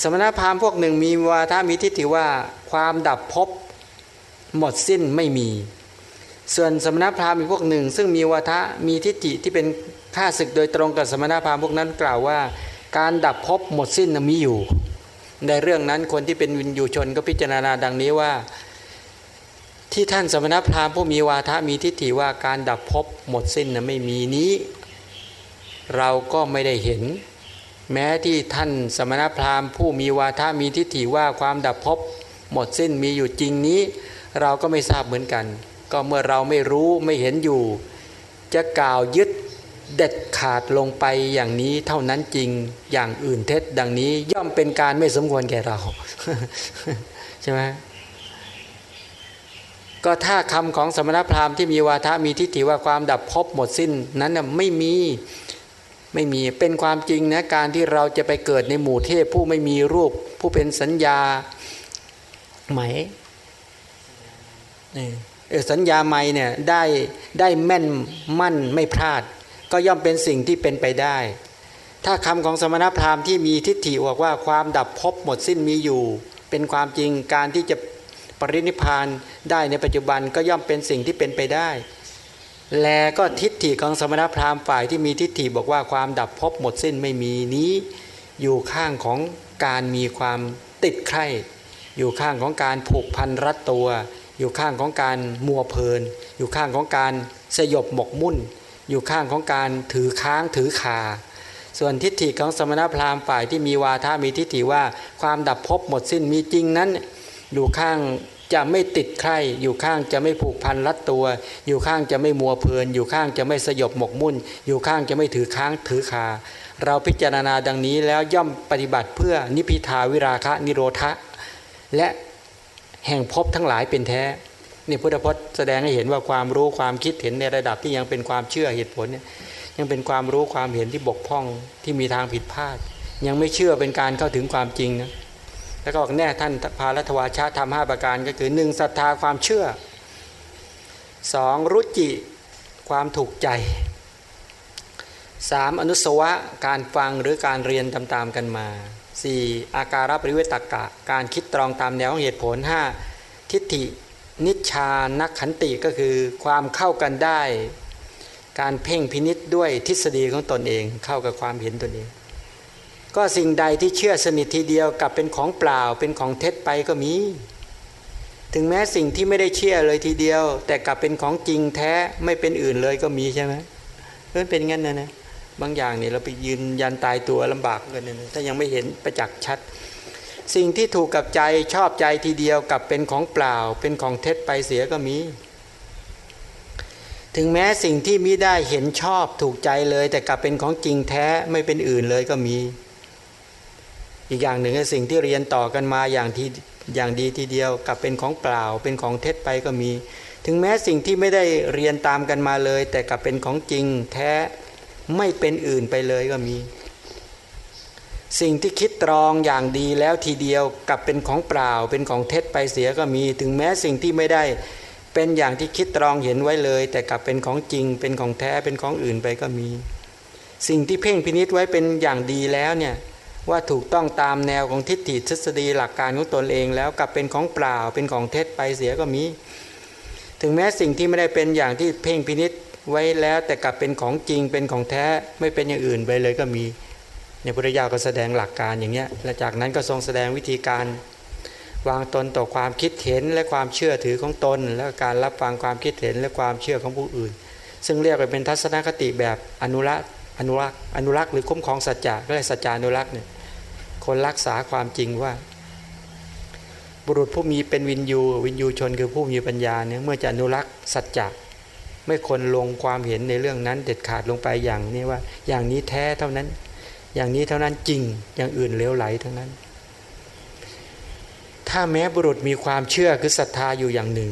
สมณพราหมณ์พวกหนึ่งมีวาทามีทิฏฐิว่าความดับภพหมดสิ้นไม่มี ส่วนสมณพราหมณ์อีกพวกหนึ่ง ซึ่งมีวาทะมีทิฏฐิที่เป็นข้าศึกโดยตรงกับสมณพราหมณ์พวกนั้นกล่าวว่า การดับภพหมดสิ้นมีอยู่ ในเรื่องนั้นคนที่เป็นวินยูชนก็พิจารณาดังนี้ว่า ที่ท่านสมณพราหมณ์ผู้มีวาทะมีทิฏฐิว่าการดับภพหมดสิ้นไม่มีนี้ เราก็ไม่ได้เห็น แม้ที่ท่านสมณพราหมณ์ผู้มีวาทะมีทิฏฐิว่าความดับภพหมดสิ้นมีอยู่จริงนี้ เราก็ไม่ทราบเหมือนกัน ก็เมื่อเราไม่รู้ไม่เห็นอยู่ จะกล่าวยึดเด็ดขาดลงไปอย่างนี้เท่านั้นจริงอย่างอื่นเท็จดังนี้ย่อมเป็นการไม่สมควรแก่เรา ใช่ไหมก็ถ้าคำของสมณพราหมณ์ที่มีวาทะมีทิฏฐิว่าความดับพบหมดสิ้นนั้นไม่มีไม่มีเป็นความจริงนะการที่เราจะไปเกิดในหมู่เทพผู้ไม่มีรูป ผู้เป็นสัญญาไหมนี่ สัญญาไม่เนี่ยได้ได้แม่นมั่นไม่พลาด ก็ย่อมเป็นสิ่งที่เป็นไปได้ ถ้าคำของสมณพราหมณ์ที่มีทิฏฐิบอกว่าความดับพบหมดสิ้นมีอยู่ เป็นความจริงการที่จะปรินิพานได้ในปัจจุบันก็ย่อมเป็นสิ่งที่เป็นไปได้ แลก็ทิฏฐิของสมณพราหมณ์ฝ่ายที่มีทิฏฐิบอกว่าความดับพบหมดสิ้นไม่มีนี้ อยู่ข้างของการมีความติดใคร่อยู่ข้างของการผูกพันรัดตัว อยู่ข้างของการมัวเพลิน อยู่ข้างของการสยบหมกมุ่น อยู่ข้างของการถือค้างถือคาส่วนทิฏฐิของสมณพราหมณ์ฝ่ายที่มีวาทามีทิฏฐิว่าความดับพบหมดสิ้นมีจริงนั้น อยู่ข้างจะไม่ติดใครอยู่ข้างจะไม่ผูกพันรัดตัว อยู่ข้างจะไม่มัวเพลิน อยู่ข้างจะไม่สยบหมกมุ่น อยู่ข้างจะไม่ถือค้างถือคาเราพิจารณาดังนี้แล้วย่อมปฏิบัติเพื่อนิพิทาวิราคะนิโรธะและ แห่งพบทั้งหลายเป็นแท้นี่พุทธพจน์แสดงให้เห็นว่าความรู้ความคิดเห็นในระดับที่ยังเป็นความเชื่อเหตุผลเนี่ยยังเป็นความรู้ความเห็นที่บกพร่องที่มีทางผิดพลาด ยังไม่เชื่อเป็นการเข้าถึงความจริงนะแล้วก็บอกแน่ท่านพารัตวาชาทำห้าประการก็คือหนึ่งศรัทธาความเชื่อสองรุจิความถูกใจสามอนุสวะการฟังหรือการเรียนตามๆกันมา 4. อาการปริเวตกะ การคิดตรองตามแนวของเหตุผล 5. ทิฏฐินิชานักขันติก็คือความเข้ากันได้ การเพ่งพินิษด้วยทฤษฎีของตนเองเข้ากับความเห็นตนเอง ก็สิ่งใดที่เชื่อสนิททีเดียวกับเป็นของเปล่าเป็นของเท็จไปก็มี ถึงแม้สิ่งที่ไม่ได้เชื่อเลยทีเดียว แต่กลับเป็นของจริงแท้ไม่เป็นอื่นเลยก็มีใช่ไหมเออเป็นงั้นนะนะ บางอย่างเนี่ยเราไปยืนยันตายตัวลำบากกันนะถ้ายังไม่เห็นประจักษ์ชัด สิ่งที่ถูกกับใจชอบใจทีเดียวกับเป็นของเปล่า เป็นของเท็จไปเสียก็มี ถึงแม้สิ่งที่มิได้เห็นชอบถูกใจเลย แต่กลับเป็นของจริงแท้ไม่เป็นอื่นเลยก็มี อีกอย่างหนึ่งสิ่งที่เรียนต่อกันมาอย่างที่อย่างดีทีเดียวกับเป็นของเปล่า เป็นของเท็จไปก็มี ถึงแม้สิ่งที่ไม่ได้เรียนตามกันมาเลย แต่กับเป็นของจริงแท้ ไม่เป็นอื่นไปเลยก็มี สิ่งที่คิดตรองอย่างดีแล้วทีเดียวกลับเป็นของเปล่า เป็นของเท็จไปเสียก็มี ถึงแม้สิ่งที่ไม่ได้เป็นอย่างที่คิดตรองเห็นไว้เลย แต่กลับเป็นของจริง เป็นของแท้เป็นของอื่นไปก็มี สิ่งที่เพ่งพินิษไว้เป็นอย่างดีแล้วเนี่ยว่าถูกต้องตามแนวของทิฏฐิทฤษฎีหลักการของตนเองแล้วกลับเป็นของเปล่าเป็นของเท็จไปเสียก็มี ถึงแม้สิ่งที่ไม่ได้เป็นอย่างที่เพ่งพินิษ ไว้แล้วแต่กลับเป็นของจริงเป็นของแท้ไม่เป็นอย่างอื่นไปเลยก็มีในพุทธเจ้าก็แสดงหลักการอย่างเนี้ยและจากนั้นก็ทรงแสดงวิธีการ วางตนต่อความคิดเห็นและความเชื่อถือของตน และการรับฟังความคิดเห็นและความเชื่อของผู้อื่น ซึ่งเรียกว่าเป็นทัศนคติแบบอนุรักษ์อนุรักษ์อนุรักษ์หรือคุ้มครองสัจจะก็เลยสัจจานุรักษ์เนี่ยคนรักษาความจริงว่า บุรุษผู้มีเป็นวินยูวินยูชนคือผู้มีปัญญาเนี่ยเมื่อจะอนุรักษ์สัจจะ ไม่คนลงความเห็นในเรื่องนั้น เด็ดขาดลงไปอย่างนี้ว่า อย่างนี้แท้เท่านั้น อย่างนี้เท่านั้นจริงอย่างอื่นเลวไหลทั้งนั้น ถ้าแม้บุรุษมีความเชื่อคือศรัทธาอยู่อย่างหนึ่ง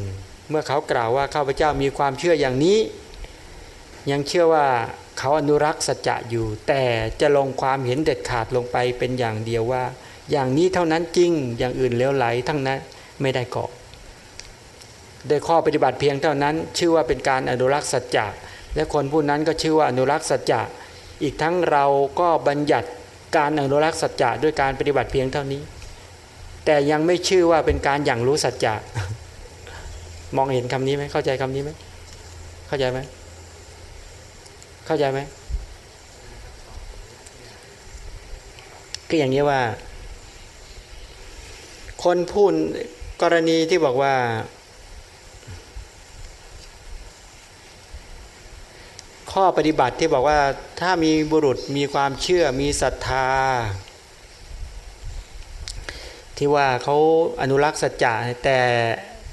เมื่อเขากล่าวว่าข้าพเจ้ามีความเชื่ออย่างนี้ ยังเชื่อว่าเขาอนุรักษ์สัจจะอยู่ แต่จะลงความเห็นเด็ดขาดลงไปเป็นอย่างเดียวว่า อย่างนี้เท่านั้นจริงอย่างอื่นเลวไหลทั้งนั้นไม่ได้เกาะ โดยข้อปฏิบัติเพียงเท่านั้น ชื่อว่าเป็นการอนุรักษ์สัจจะและคนผู้นั้นก็ชื่อว่าอนุรักษ์สัจจะอีกทั้งเราก็บัญญัติการอนุรักษ์สัจจะด้วยการปฏิบัติเพียงเท่านี้ แต่ยังไม่ชื่อว่าเป็นการอย่างรู้สัจจะมองเห็นคำนี้ไหมเข้าใจคำนี้ไหมเข้าใจไหมเข้าใจไหมก็อย่างนี้ว่า คนพูดกรณีที่บอกว่า ข้อปฏิบัติที่บอกว่าถ้ามีบุรุษมีความเชื่อมีศรัทธา ที่ว่าเขาอนุรักษ์สัจจะแต่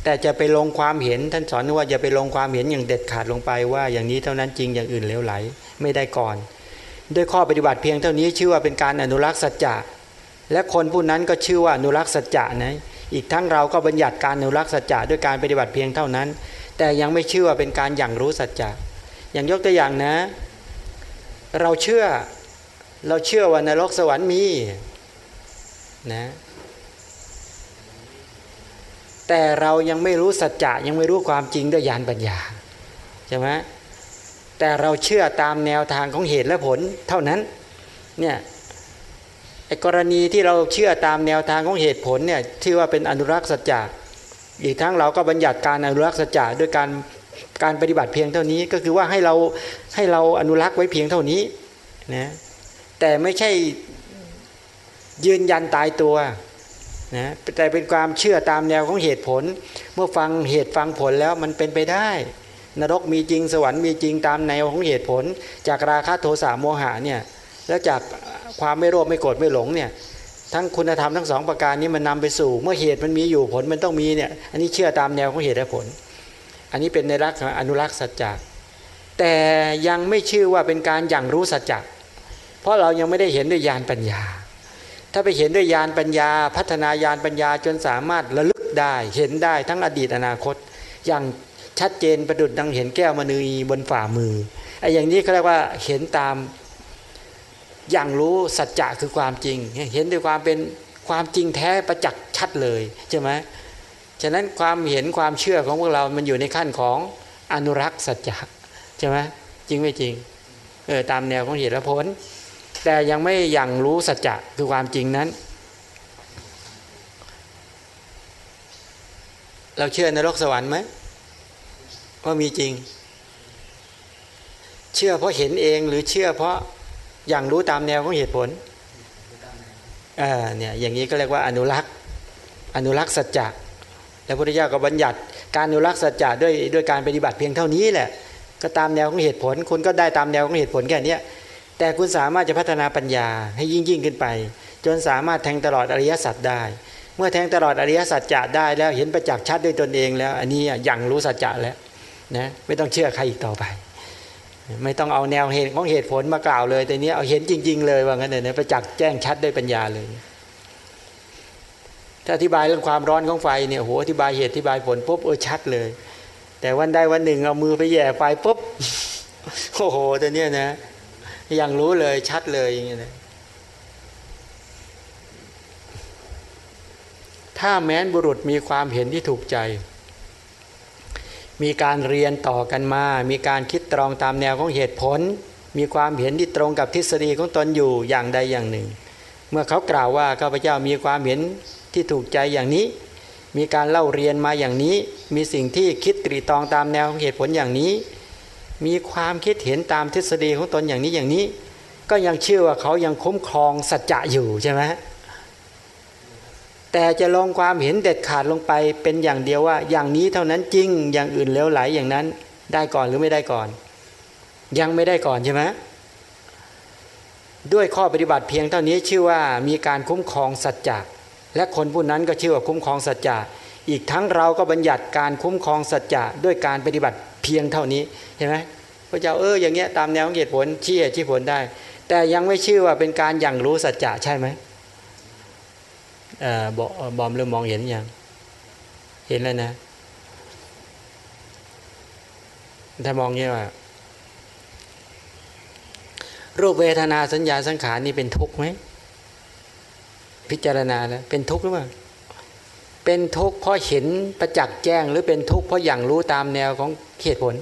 แต่จะไปลงความเห็นท่านสอนว่าอย่าไปลงความเห็นอย่างเด็ดขาดลงไปว่าอย่างนี้เท่านั้นจริงอย่างอื่นเลวไหลไม่ได้ก่อน ด้วยข้อปฏิบัติเพียงเท่านี้ชื่อว่าเป็นการอนุรักษ์สัจจะและคนผู้นั้นก็ชื่อว่าอนุรักษ์สัจจะนะอีกทั้งเราก็บัญญัติการอนุรักษ์สัจจะด้วยการปฏิบัติเพียงเท่านั้น แต่ยังไม่ชื่อว่าเป็นการอย่างรู้สัจจะ อย่างยกตัวอย่างนะ เราเชื่อเราเชื่อว่านรกสวรรค์มีนะแต่เรายังไม่รู้สัจจะยังไม่รู้ความจริงด้วยญาณปัญญาใช่ไหมแต่เราเชื่อตามแนวทางของเหตุและผลเท่านั้นเนี่ยไอ้กรณีที่เราเชื่อตามแนวทางของเหตุผลเนี่ยชื่ว่าเป็นอนุรักษ์สัจจะอีกทั้งเราก็บัญญัติการอนุรักษ์สัจจะด้วยการ การปฏิบัติเพียงเท่านี้ก็คือว่าให้เราให้เราอนุรักษ์ไว้เพียงเท่านี้นะแต่ไม่ใช่ยืนยันตายตัวนะแต่เป็นความเชื่อตามแนวของเหตุผล เมื่อฟังเหตุฟังผลแล้วมันเป็นไปได้ นรกมีจริงสวรรค์มีจริงตามแนวของเหตุผล จากราคะโทสะโมหะเนี่ยแล้วจากความไม่โลภไม่โกรธไม่หลงเนี่ยทั้งคุณธรรมทั้งสองประการนี้มันนำไปสู่ เมื่อเหตุมันมีอยู่ผลมันต้องมีเนี่ยอันนี้เชื่อตามแนวของเหตุและผล อันนี้เป็นในรักของอนุรักษ์สัจจะแต่ยังไม่ชื่อว่าเป็นการอย่างรู้สัจจะเพราะเรายังไม่ได้เห็นด้วยญาณปัญญา ถ้าไปเห็นด้วยญาณปัญญา พัฒนาญาณปัญญาจนสามารถระลึกได้เห็นได้ทั้งอดีตอนาคต อย่างชัดเจนประดุดดังเห็นแก้วมณีบนฝ่ามือไอ้อย่างนี้เขาเรียกว่าเห็นตามอย่างรู้สัจจะคือความจริง เห็นด้วยความเป็นความจริงแท้ประจักษ์ชัดเลยใช่ไหม ฉะนั้นความเห็นความเชื่อของพวกเรามันอยู่ในขั้นของอนุรักษ์สัจจะใช่ไหมจริงไม่จริงเออตามแนวของเหตุและผล แต่ยังไม่ยังรู้สัจจะคือความจริงนั้น เราเชื่อนรกสวรรค์ไหมว่ามีจริง เชื่อเพราะเห็นเองหรือเชื่อเพราะอย่างรู้ตามแนวของเหตุผลอ่าเนี่ยอย่างนี้ก็เรียกว่าอนุรักษ์ อนุรักษ์สัจจะ แล้วพระพุทธเจ้าก็บัญญัติการอนุรักษ์สัจจะด้วยด้วยการปฏิบัติเพียงเท่านี้แหละ ก็ตามแนวของเหตุผล คุณก็ได้ตามแนวของเหตุผลแค่นี้แต่คุณสามารถจะพัฒนาปัญญาให้ยิ่งยิ่งขึ้นไป จนสามารถแทงตลอดอริยสัจได้ เมื่อแทงตลอดอริยสัจจะได้แล้วเห็นประจักษ์ชัดด้วยตนเองแล้ว อันนี้ยังรู้สัจจะแล้วนะไม่ต้องเชื่อใครอีกต่อไป ไม่ต้องเอาแนวเหตุของเหตุผลมากล่าวเลยแต่นี้เอาเห็นจริง ๆ เลยว่างั้นเลยนะประจักษ์แจ้งชัดด้วยปัญญาเลย ถ้าอธิบายเรื่องความร้อนของไฟเนี่ยโหอธิบายเหตุอธิบายผลปุ๊บเออชัดเลย แต่วันใดวันหนึ่งเอามือไปแย่ไฟปุ๊บโอ้โหแต่เนี้ยนะยังรู้เลยชัดเลยอย่างเงี้ยนะถ้าแม้นบุรุษมีความเห็นที่ถูกใจ มีการเรียนต่อกันมา มีการคิดตรองตามแนวของเหตุผล มีความเห็นที่ตรงกับทฤษฎีของตนอยู่อย่างใดอย่างหนึ่ง เมื่อเขากล่าวว่าข้าพเจ้ามีความเห็น ที่ถูกใจอย่างนี้ มีการเล่าเรียนมาอย่างนี้ มีสิ่งที่คิดตรีตองตามแนวเหตุผลอย่างนี้ มีความคิดเห็นตามทฤษฎีของตนอย่างนี้อย่างนี้ ก็ยังเชื่อว่าเขายังคุ้มครองสัจจะอยู่ใช่ไหมแต่จะลงความเห็นเด็ดขาดลงไปเป็นอย่างเดียวว่า อย่างนี้เท่านั้นจริงอย่างอื่นเลวไหลอย่างนั้นได้ก่อนหรือไม่ได้ก่อน ยังไม่ได้ก่อนใช่ไหมด้วยข้อปฏิบัติเพียงเท่านี้ชื่อว่ามีการคุ้มครองสัจจะ และคนผู้นั้นก็ชื่อว่าคุ้มครองสัจจะอีกทั้งเราก็บัญญัติการคุ้มครองสัจจะด้วยการปฏิบัติเพียงเท่านี้เห็นไหมพระเจ้าเอออย่างเงี้ยตามแนวเหตุผลชี้เหตุชี้ผลได้ แต่ยังไม่ชื่อว่าเป็นการอย่างรู้สัจจะใช่ไหมเออบอมเริ่มมองเห็นยังเห็นแล้วนะถ้ามองเงี้ยว่ารูปเวทนาสัญญาสังขารนี่เป็นทุกข์ไหม พิจารณาแล้วเป็นทุกข์หรือเปล่าเป็นทุกข์เพราะเห็นประจักษ์แจ้ง หรือเป็นทุกข์เพราะอย่างรู้ตามแนวของเหตุผล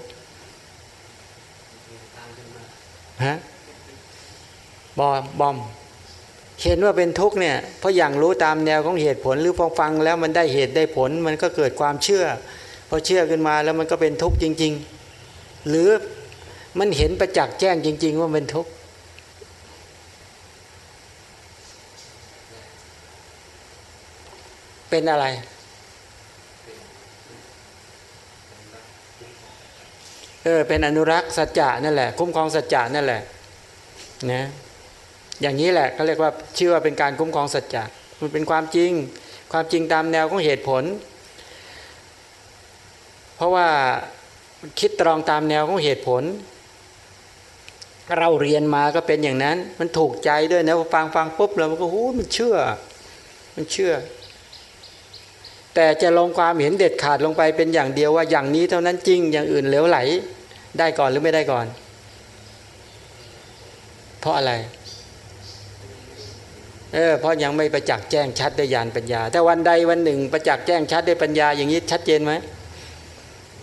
ฮะบอมบอม เห็นว่าเป็นทุกข์เนี่ยเพราะอย่างรู้ตามแนวของเหตุผล หรือพอฟังแล้วมันได้เหตุได้ผล มันก็เกิดความเชื่อพอเชื่อขึ้นมาแล้วมันก็เป็นทุกข์จริง ๆ หรือมันเห็นประจักษ์แจ้งจริง ๆ ว่าเป็นทุกข์ เป็นอะไร เออ เป็นอนุรักษ์สัจจะนั่นแหละ คุ้มครองสัจจะนั่นแหละนะอย่างนี้แหละเขาเรียกว่าชื่อว่าเป็นการคุ้มครองสัจจะมันเป็นความจริง ความจริงตามแนวของเหตุผล เพราะว่าคิดตรองตามแนวของเหตุผล เราเรียนมาก็เป็นอย่างนั้น มันถูกใจด้วยนะฟังฟังปุ๊บเราก็โอ้มันเชื่อ มันเชื่อ แต่จะลงความเห็นเด็ดขาดลงไปเป็นอย่างเดียวว่าอย่างนี้เท่านั้นจริงอย่างอื่นเหลวไหล ได้ก่อนหรือไม่ได้ก่อน เพราะอะไรเออเพราะยังไม่ประจักษ์แจ้งชัดด้วยญาณปัญญา แต่วันใดวันหนึ่งประจักษ์แจ้งชัดด้วยปัญญา อย่างนี้ชัดเจนไหม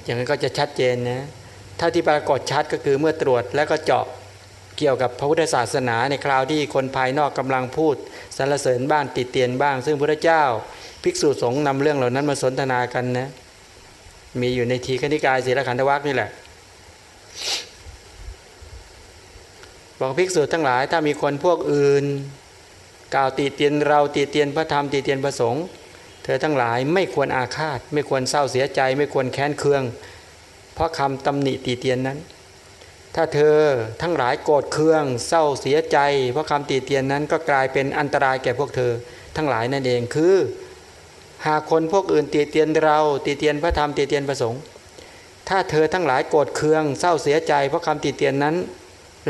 อย่างนั้นก็จะชัดเจนนะเท่าที่ปรากฏชัดก็คือเมื่อตรวจแล้วก็เจาะเกี่ยวกับพระพุทธศาสนาในคราวที่คนภายนอกกำลังพูดสรรเสริญบ้างติดเตียนบ้าง ซึ่งพระเจ้า ภิกษุสงฆ์นำเรื่องเหล่านั้นมาสนทนากันนะ มีอยู่ในทีคณิกายศีลขันธวัคนี่แหละ บอกภิกษุทั้งหลายถ้ามีคนพวกอื่น กล่าวติเตียนเราติเตียนพระธรรมติเตียนพระสงฆ์เธอทั้งหลายไม่ควรอาฆาต ไม่ควรเศร้าเสียใจ ไม่ควรแค้นเคือง เพราะคำตำหนิติเตียนนั้น ถ้าเธอทั้งหลายโกรธเคือง เศร้าเสียใจ เพราะคำติเตียนนั้นก็กลายเป็นอันตรายแก่พวกเธอทั้งหลายนั่นเองคือ หากคนพวกอื่นติเตียนเราติเตียนพระธรรมติเตียนพระสงฆ์ถ้าเธอทั้งหลายโกรธเคืองเศร้าเสียใจเพราะคำติเตียนนั้น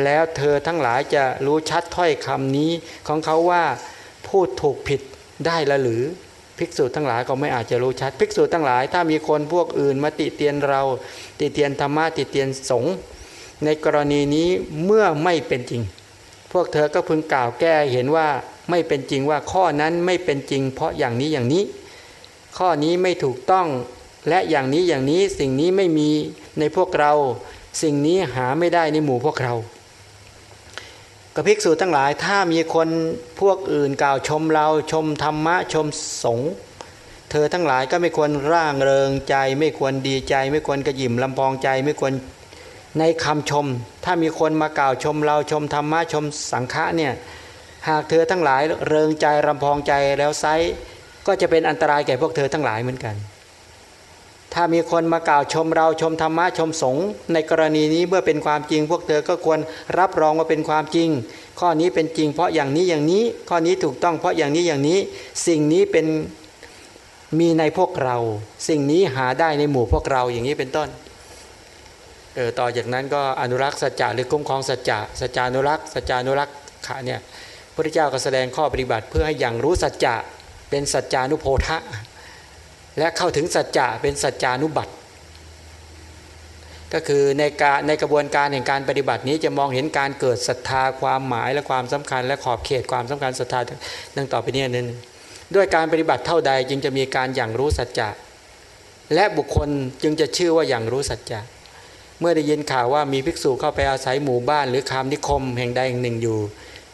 แล้วเธอทั้งหลายจะรู้ชัดถ้อยคำนี้ของเขาว่าพูดถูกผิดได้ละหรือภิกษุทั้งหลายก็ไม่อาจจะรู้ชัด ภิกษุทั้งหลาย ถ้ามีคนพวกอื่นมาติเตียนเรา ติเตียนธรรมะติเตียนสงฆ์ในกรณีนี้เมื่อไม่เป็นจริง พวกเธอก็พึงกล่าวแก้เห็นว่าไม่เป็นจริงว่าข้อนั้นไม่เป็นจริง เพราะอย่างนี้อย่างนี้ ข้อนี้ไม่ถูกต้องและอย่างนี้อย่างนี้สิ่งนี้ไม่มีในพวกเรา สิ่งนี้หาไม่ได้ในหมู่พวกเรากระภิกษุทั้งหลายถ้ามีคนพวกอื่นกล่าวชมเราชมธรรมะชมสงฆ์เธอทั้งหลายก็ไม่ควรร่างเริงใจ ไม่ควรดีใจ ไม่ควรกระยิมลำพองใจไม่ควรในคำชม ถ้ามีคนมากล่าวชมเราชมธรรมะชมสังฆะเนี่ยหากเธอทั้งหลายเริงใจรำพองใจแล้วไซ ก็จะเป็นอันตรายแก่พวกเธอทั้งหลายเหมือนกัน ถ้ามีคนมากล่าวชมเราชมธรรมะชมสงฆ์ในกรณีนี้เมื่อเป็นความจริง พวกเธอก็ควรรับรองว่าเป็นความจริง ข้อนี้เป็นจริงเพราะอย่างนี้อย่างนี้ ข้อนี้ถูกต้องเพราะอย่างนี้อย่างนี้ สิ่งนี้เป็นมีในพวกเรา สิ่งนี้หาได้ในหมู่พวกเราอย่างนี้เป็นต้นเออต่อจากนั้นก็อนุรักษ์สัจจะหรือคุ้มครองสัจจะสัจจานุรักษ์สัจจานุรักษ์ขะเนี่ยพระเจ้าก็แสดงข้อปฏิบัติเพื่อให้อย่างรู้สัจจะ เป็นสัจจานุโพธะและเข้าถึงสัจจะเป็นสัจจานุบัติ ก็คือในการในกระบวนการแห่งการปฏิบัตินี้จะมองเห็นการเกิดศรัทธาความหมายและความสำคัญ และขอบเขตความสำคัญศรัทธาดังต่อไปนี้นั้นด้วยการปฏิบัติเท่าใดจึงจะมีการอย่างรู้สัจจะและบุคคลจึงจะชื่อว่าอย่างรู้สัจจะเมื่อได้ยินข่าวว่ามีภิกษุเข้าไปอาศัยหมู่บ้าน หรือคามนิคมแห่งใดแห่งหนึ่งอยู่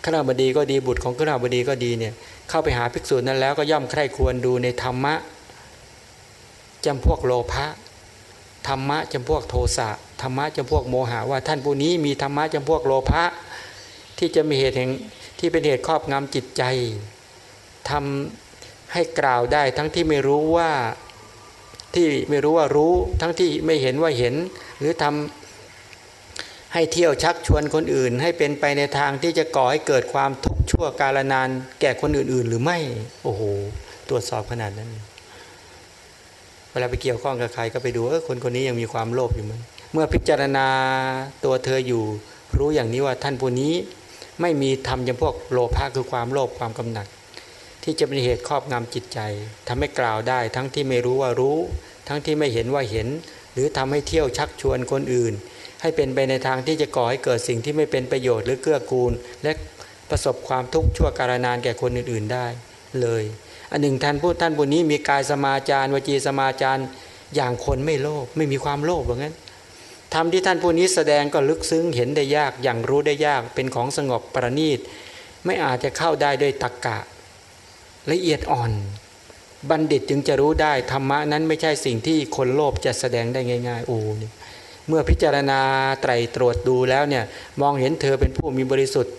ขณบดีก็ดีบุตรของขณบดีก็ดีเนี่ยเข้าไปหาภิกษุนั้นแล้วก็ย่อมใคร่ควรดูในธรรมะจำพวกโลภะธรรมะจำพวกโทสะธรรมะจำพวกโมหะว่าท่านผู้นี้มีธรรมะจำพวกโลภะที่จะมีเหตุแห่งที่เป็นเหตุครอบงำจิตใจทำให้กล่าวได้ทั้งที่ไม่รู้ว่าที่ไม่รู้ว่ารู้ทั้งที่ไม่เห็นว่าเห็น หรือทำ ให้เที่ยวชักชวนคนอื่น ให้เป็นไปในทางที่จะก่อให้เกิดความทุกข์ชั่วกาลนานแก่คนอื่น ๆ หรือไม่ โอ้โห ตรวจสอบขนาดนั้น เวลาไปเกี่ยวข้องกับใครก็ไปดูเออคนคนนี้ยังมีความโลภอยู่มั้ยเมื่อพิจารณาตัวเธออยู่รู้อย่างนี้ว่าท่านผู้นี้ไม่มีทำอย่างพวกโลภะคือความโลภความกำหนัด ที่จะเป็นเหตุครอบงำจิตใจทำให้กล่าวได้ ทั้งที่ไม่รู้ว่ารู้ ทั้งที่ไม่เห็นว่าเห็น หรือทำให้เที่ยวชักชวนคนอื่น ให้เป็นไปในทางที่จะก่อให้เกิดสิ่งที่ไม่เป็นประโยชน์หรือเกื้อกูล และประสบความทุกข์ชั่วการนานแก่คนอื่น ๆได้เลย อันหนึ่งท่านผู้ท่านผู้นี้มีกายสมาจารวจีสมาจารอย่างคนไม่โลภไม่มีความโลภเหมือนกันทำที่ท่านผู้นี้แสดงก็ลึกซึ้งเห็นได้ยากอย่างรู้ได้ยากเป็นของสงบประณีต ไม่อาจจะเข้าได้ด้วยตักกะ ละเอียดอ่อน บัณฑิตจึงจะรู้ได้ธรรมะนั้นไม่ใช่สิ่งที่คนโลภจะแสดงได้ง่าย ๆ โอ้เเมื่อพิจารณาไตรตรวจดูแล้วเนี่ยมองเห็นเธอเป็นผู้มีบริสุทธิ์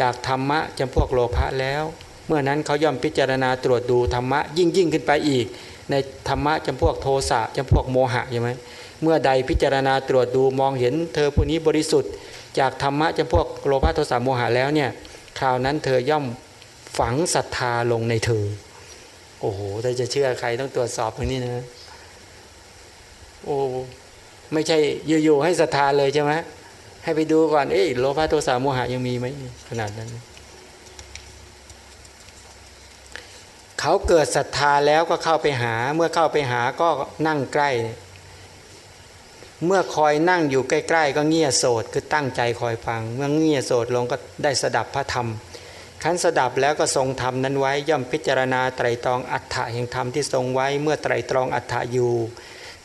จากธรรมะจำพวกโลภะแล้ว เมื่อนั้นเขาย่อมพิจารณาตรวจดูธรรมะยิ่งยิ่งขึ้นไปอีก ในธรรมะจำพวกโทสะจำพวกโมหะใช่ไหมเมื่อใดพิจารณาตรวจดูมองเห็นเธอผู้นี้บริสุทธิ์ จากธรรมะจำพวกโลภะโทสะโมหะแล้วเนี่ยคราวนั้นเธอย่อมฝังศรัทธาลงในเธอ โอ้โหถ้าจะเชื่อใครต้องตรวจสอบตรงนี้นะ โอ้ ไม่ใช่อยู่ๆให้ศรัทธาเลยใช่ไหมให้ไปดูก่อน เอ้ยโลภะโทสะโมหะยังมีไหมขนาดนั้น เขาเกิดศรัทธาแล้วก็เข้าไปหา เมื่อเข้าไปหาก็นั่งใกล้ เมื่อคอยนั่งอยู่ใกล้ ๆ ก็เงี่ยโสดคือตั้งใจคอยฟัง เมื่อเงี่ยโสดลงก็ได้สดับพระธรรมขันสดับแล้วก็ทรงธรรมนั้นไว้ย่อมพิจารณาไตรตรองอัฏฐะแห่งธรรมที่ทรงไว้เมื่อไตรตรองอัฏฐะอยู่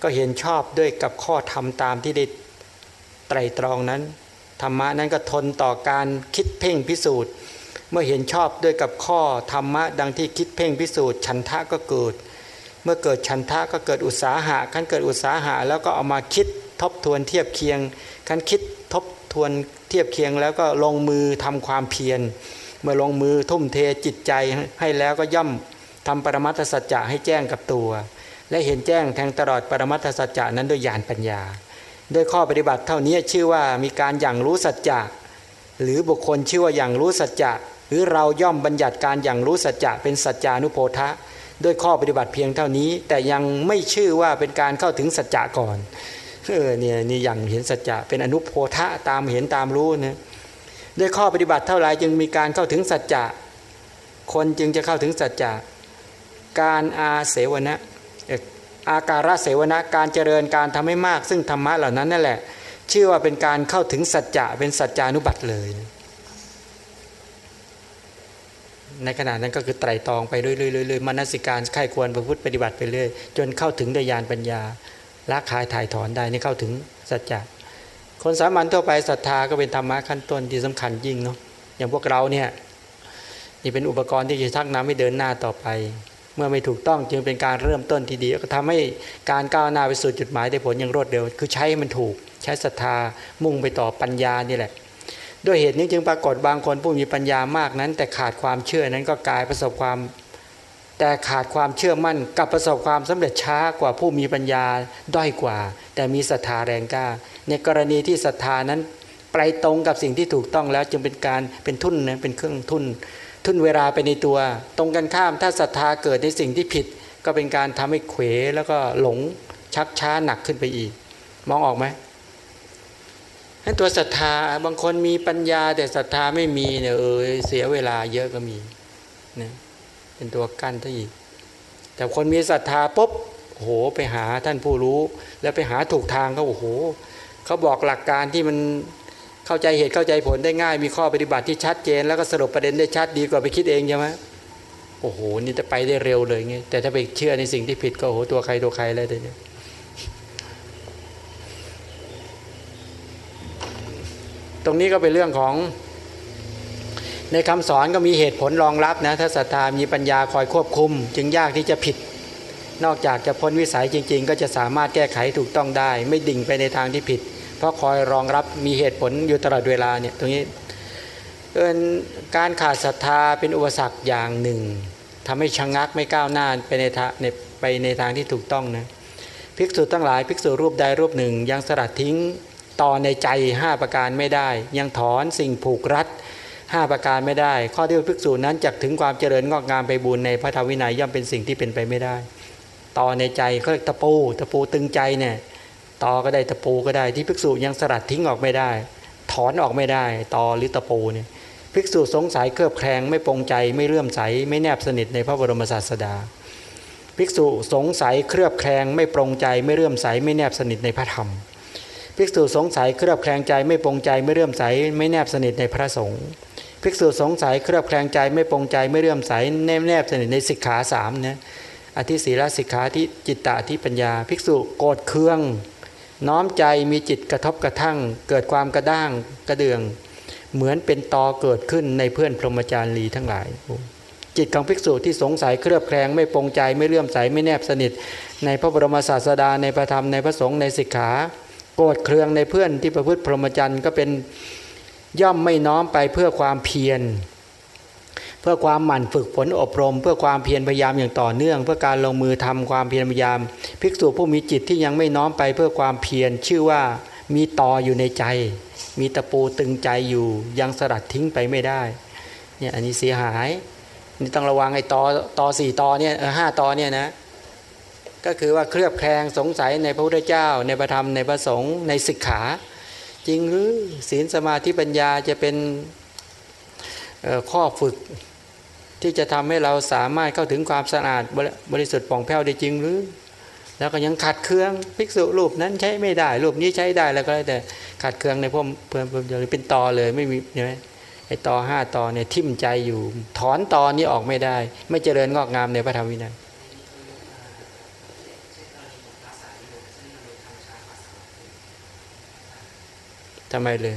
ก็เห็นชอบด้วยกับข้อธรรมตามที่ได้ไตรตรองนั้น ธรรมะนั้นก็ทนต่อการคิดเพ่งพิสูจน์ เมื่อเห็นชอบด้วยกับข้อธรรมะดังที่คิดเพ่งพิสูจน์ ฉันทะก็เกิด เมื่อเกิดฉันทะก็เกิดอุตสาหะขั้นเกิดอุตสาหะแล้วก็เอามาคิดทบทวนเทียบเคียงขั้นคิดทบทวนเทียบเคียงแล้วก็ลงมือทำความเพียร เมื่อลงมือทุ่มเทจิตใจให้แล้วก็ย่อมทำปรมัตถสัจจะให้แจ้งกับตัว และเห็นแจ้งแทงตลอดปรมัตถสัจจะนั้นโดยญาณปัญญา ด้วยข้อปฏิบัติเท่านี้ชื่อว่ามีการอย่างรู้สัจจะหรือบุคคลชื่อว่าอย่างรู้สัจจะหรือเราย่อมบัญญัติการอย่างรู้สัจจะเป็นสัจจานุโพธะด้วยข้อปฏิบัติเพียงเท่านี้ แต่ยังไม่ชื่อว่าเป็นการเข้าถึงสัจจะก่อนเออเนี่ยนี่อย่างเห็นสัจจะเป็นอนุโพธะตามเห็นตามรู้นะด้วยข้อปฏิบัติเท่าไรจึงมีการเข้าถึงสัจจะคนจึงจะเข้าถึงสัจจะการอาเสวนะ อาการะเสวนะการเจริญการทำให้มาก ซึ่งธรรมะเหล่านั้นนั่นแหละชื่อว่าเป็นการเข้าถึงสัจจะเป็นสัจจานุบัติเลย ในขณะนั้นก็คือไตรตองไปเรื่อยๆมนสิการไข้ควรประพฤติปฏิบัติไปเรื่อยจนเข้าถึงดยานปัญญาละคายถ่ายถอนได้นี่เข้าถึงสัจจะคนสามัญทั่วไปศรัทธาก็เป็นธรรมะขั้นต้นที่สำคัญยิ่งเนาะอย่างพวกเราเนี่ยนี่เป็นอุปกรณ์ที่จะชักนำให้เดินหน้าต่อไป เมื่อไม่ถูกต้องจึงเป็นการเริ่มต้นที่ดีก็ทำให้การก้าวหน้าไปสู่จุดหมายได้ผลอย่างรวดเร็ว คือใช้มันถูก ใช้ศรัทธามุ่งไปต่อปัญญานี่แหละ ด้วยเหตุนี้จึงปรากฏบางคนผู้มีปัญญามากนั้น แต่ขาดความเชื่อนั้นก็กลายประสบความ แต่ขาดความเชื่อมั่นกับประสบความสำเร็จช้ากว่าผู้มีปัญญาด้อยกว่า แต่มีศรัทธาแรงกล้า ในกรณีที่ศรัทธานั้นไปตรงกับสิ่งที่ถูกต้องแล้วจึงเป็นการเป็นทุนนะเป็นเครื่องทุน ทุนเวลาไปในตัว ตรงกันข้ามถ้าศรัทธาเกิดในสิ่งที่ผิด ก็เป็นการทำให้เขวแล้วก็หลงชักช้าหนักขึ้นไปอีก มองออกไหมให้ตัวศรัทธาบางคนมีปัญญาแต่ศรัทธาไม่มีเนี่ยเออเสียเวลาเยอะก็มีนะเป็นตัวกั้นท่อีก แต่คนมีศรัทธาปุ๊บโอ้โหไปหาท่านผู้รู้ แล้วไปหาถูกทางเขาโอ้โหเขาบอกหลักการที่มัน เข้าใจเหตุเข้าใจผลได้ง่าย มีข้อปฏิบัติที่ชัดเจน แล้วก็สรุปประเด็นได้ชัดดีกว่าไปคิดเองใช่ไหมโอ้โหนี่จะไปได้เร็วเลยไงแต่ถ้าไปเชื่อในสิ่งที่ผิดก็โอ้โหตัวใครตัวใครเลยเดี๋ยวตรงนี้ก็เป็นเรื่องของในคำสอนก็มีเหตุผลรองรับนะถ้าศรัทธามีปัญญาคอยควบคุม จึงยากที่จะผิด นอกจากจะพ้นวิสัยจริง ๆ ก็จะสามารถแก้ไขถูกต้องได้ ไม่ดิ่งไปในทางที่ผิด เพราะคอยรองรับมีเหตุผลอยู่ตลอดเวลาเนี่ยตรงนี้เอินการขาดศรัทธาเป็นอุปสรรคอย่างหนึ่งทำให้ชะงักไม่ก้าวหน้าไปในทางไปในทางที่ถูกต้องนะภิกษุทั้งหลายภิกษุรูปใดรูปหนึ่ง ยังสลัดทิ้งต่อในใจ 5 ประการไม่ได้ ยังถอนสิ่งผูกรัด5ประการไม่ได้ ข้อที่ภิกษุนั้นจักถึงความเจริญงอกงามไปบุญในพระธรรมวินัยย่อมเป็นสิ่งที่เป็นไปไม่ได้ ต่อในใจเขาเรียกตะปู ตะปูตึงใจเนี่ย ตอก็ได้ตะปูก็ได้ที่ภิกษุยังสลัดทิ้งออกไม่ได้ ถอนออกไม่ได้ ตอหรือตะปูเนี่ยภิกษุสงสัยเครือบแคลงไม่ปรงใจไม่เลื่อมใสไม่แนบสนิทในพระบรมศาสดา ภิกษุสงสัยเครือบแคลงไม่ปรงใจไม่เลื่อมใสไม่แนบสนิทในพระธรรม ภิกษุสงสัยเครือบแคลงใจไม่ปรงใจไม่เลื่อมใสไม่แนบสนิทในพระสงฆ์ภิกษุสงสัยเครือบแคลงใจไม่ปรงใจไม่เรื่อมใสแนบแนบสนิทในสิกขาสามนะอธิศีลสิกขาที่จิตตะที่ปัญญา ภิกษุโกรธเคือง น้อมใจมีจิตกระทบกระทั่ง เกิดความกระด้างกระเดือง เหมือนเป็นตอเกิดขึ้นในเพื่อนพรหมจารย์ลีทั้งหลาย จิตของภิกษุที่สงสัยเครือบแคลงไม่ปรงใจไม่เลื่อมใสไม่แนบสนิท ในพระบรมศาสดาในพระธรรมในพระสงฆ์ในสิกขา โกรธเคืองในเพื่อนที่ประพฤติพรหมจรรย์ก็เป็นย่อมไม่น้อมไปเพื่อความเพียร พื่อความหมั่นฝึกฝนอบรม เพื่อความเพียรพยายามอย่างต่อเนื่อง เพื่อการลงมือทำความเพียรพยายาม ภิกษุผู้มีจิตที่ยังไม่น้อมไปเพื่อความเพียรชื่อว่ามีต่ออยู่ในใจ มีตะปูตึงใจอยู่ยังสลัดทิ้งไปไม่ได้เนี่ยอันนี้เสียหายนี่ต้องระวังไอ้ตอตอสี่ตอเนี่ยเออห้าตอเนี่ยนะก็คือว่าเคลือบแคลงสงสัยในพระพุทธเจ้า ในพระธรรมในพระสงฆ์ในศิกขา จริงหรือศีลสมาธิปัญญาจะเป็นข้อฝึก ที่จะทำให้เราสามารถเข้าถึงความสะอาดบริสุทธิ์ป่องแผ้วได้จริงหรือ แล้วก็ยังขัดเครื่องภิกษุรูปนั้นใช้ไม่ได้รูปนี้ใช้ได้แล้วก็แล้แต่ขัดเครื่องในพวกเพื่อนเพื่อนเป็นตอเลยไม่มีใช่ไหมไอ้ตอห้าตอเนี่ยทิ่มใจอยู่ ถอนตอนี้ออกไม่ได้ ไม่เจริญงอกงามในพระธรรมวินัยทำไมเลย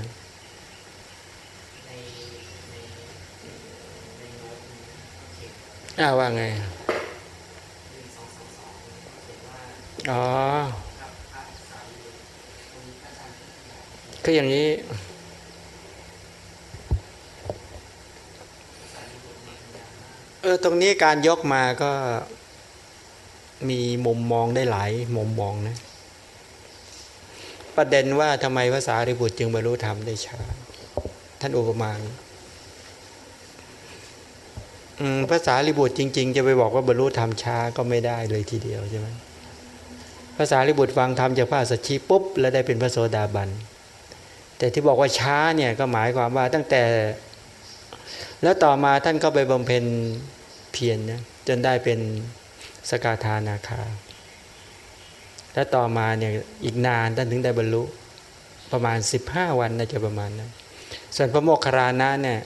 อ้าว่าไง อ๋อ คืออย่างนี้เออตรงนี้การยกมาก็มีมุมมองได้หลายมุมมองนะ ประเด็นว่าทำไมภาษาริบุตรจึงบรรลุธรรมได้ช้า ท่านอุปมา ภาษาลิบุตรจริง ๆ จะไปบอกว่าบรรลุธรรมช้าก็ไม่ได้เลยทีเดียวใช่ไหมภาษาลิบุตรฟังธรรมจากพระสัชชีปุ๊บแล้วได้เป็นพระโสดาบัน แต่ที่บอกว่าช้าเนี่ยก็หมายความว่าตั้งแต่ แล้วต่อมาท่านก็ไปบำเพ็ญเพียรนนะจนได้เป็นสกาธานาคา แล้วต่อมาเนี่ยอีกนานท่านถึงได้บรรลุประมาณ 15 วันน่าจะประมาณนั้นส่วนพระโมคคัลลานะเนี่ย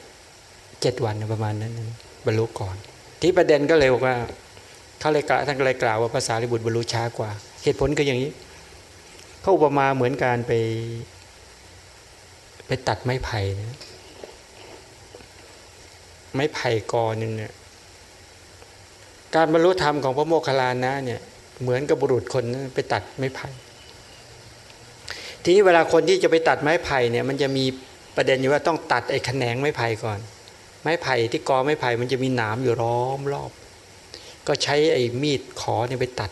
เจ็ดวันประมาณนั้นนะ บรรลุก่อน ที่ประเด็นก็เลยบอกว่าเขาเลยกล่าวท่านก็เลยกล่าวว่าภาษาลิบุตรบรรลุช้ากว่า เหตุผลก็อย่างนี้เขาอุปมาเหมือนการไป ไปตัดไม้ไผ่นะไม้ไผ่กอหนึ่งเนี่ยการบรรลุธรรมของพระโมคคัลลานะเนี่ยเหมือนกับบุรุษคนนั้นไปตัดไม้ไผ่ทีนี้เวลาคนที่จะไปตัดไม้ไผ่เนี่ยมันจะมีประเด็นอยู่ว่าต้องตัดไอ้แขนงไม้ไผ่ก่อน ไม้ไผ่ที่กอไม้ไผ่มันจะมีหนามอยู่ล้อมรอบ ก็ใช้ไอ้มีดขอเนี่ยไปตัด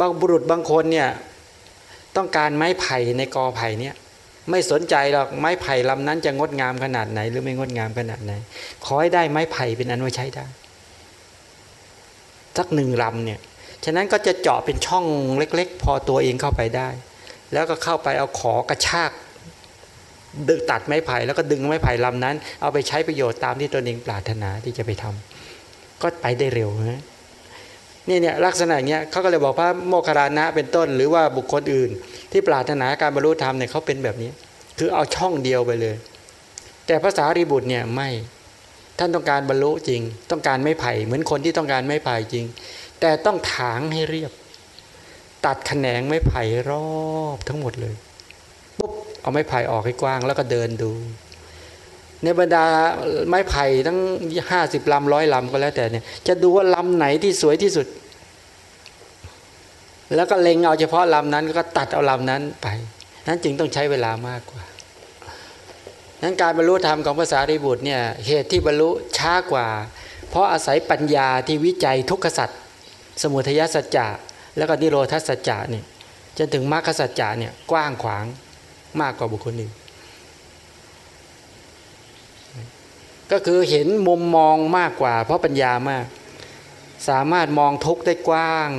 บางบุรุษบางคนเนี่ยต้องการไม้ไผ่ในกอไผ่เนี่ยไม่สนใจหรอกไม้ไผ่ลำนั้นจะงดงามขนาดไหน หรือไม่งดงามขนาดไหน ขอให้ได้ไม้ไผ่เป็นอันว่าใช้ได้สักหนึ่งลำเนี่ยฉะนั้นก็จะเจาะเป็นช่องเล็ก ๆ พอตัวเองเข้าไปได้ แล้วก็เข้าไปเอาขอกระชาก ดึงตัดไม้ไผ่แล้วก็ดึงไม้ไผ่ลำนั้น เอาไปใช้ประโยชน์ตามที่ตนเองปรารถนาที่จะไปทำก็ไปได้เร็วนะนี่เนี่ยลักษณะเนี้ยเขาก็เลยบอกพระโมคคัลลานะเป็นต้น หรือว่าบุคคลอื่น ที่ปรารถนาการบรรลุธรรมเนี่ยเขาเป็นแบบนี้ คือเอาช่องเดียวไปเลย แต่ภาษาริบุตรเนี่ยไม่ท่านต้องการบรรลุจริง ต้องการไม้ไผ่เหมือนคนที่ต้องการไม้ไผ่จริง แต่ต้องถางให้เรียบ ตัดแขนงไม้ไผ่รอบทั้งหมดเลย เอาไม้ไผ่ออกให้กว้างแล้วก็เดินดู ในบรรดาไม้ไผ่ทั้งห้าสิบลำร้อยลำก็แล้วแต่เนี่ย จะดูว่าลำไหนที่สวยที่สุด แล้วก็เล็งเอาเฉพาะลำนั้นก็ตัดเอาลำนั้นไป นั้นจึงต้องใช้เวลามากกว่านั้นการบรรลุธรรมของภาษาริบุตรเนี่ยเหตุที่บรรลุช้ากว่า เพราะอาศัยปัญญาที่วิจัยทุกขสัตว์สมุทัยสัจจะแล้วก็นิโรธสัจจะเนี่ยจนถึงมรรคสัจจะเนี่ยกว้างขวาง มากกว่าบุคคลอื่น ก็คือเห็นมุมมองมากกว่า เพราะปัญญามาก สามารถมองทุกได้กว้าง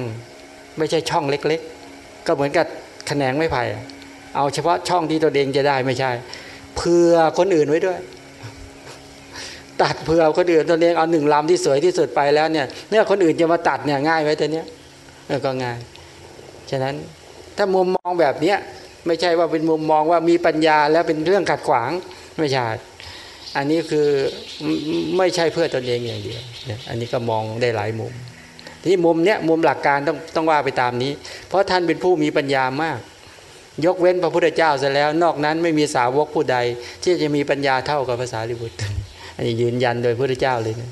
ไม่ใช่ช่องเล็ก ๆ ก็เหมือนกับแขนงไม้ไผ่เอาเฉพาะช่องที่ตัวเองจะได้ไม่ใช่ เผื่อคนอื่นไว้ด้วย ตัดเผื่อคนอื่นตัวเองเอาหนึ่งลำที่สวยที่สุดไปแล้วเนี่ยเนี่ยคนอื่นจะมาตัดเนี่ยง่ายไว้แต่เนี้ยก็ง่าย ฉะนั้นถ้ามุมมองแบบเนี้ย ไม่ใช่ว่าเป็นมุมมองว่ามีปัญญาแล้วเป็นเรื่องขัดขวางไม่ใช่อันนี้คือไม่ใช่เพื่อตนเองอย่างเดียวอันนี้ก็มองได้หลายมุม ที่มุมเนี้ยมุมหลักการต้องต้องว่าไปตามนี้ เพราะท่านเป็นผู้มีปัญญามาก ยกเว้นพระพุทธเจ้าเสร็จแล้ว นอกนั้นไม่มีสาวกผู้ใด ที่จะมีปัญญาเท่ากับภาษาลิบุตรอันนี้ยืนยันโดยพระพุทธเจ้าเลยนะ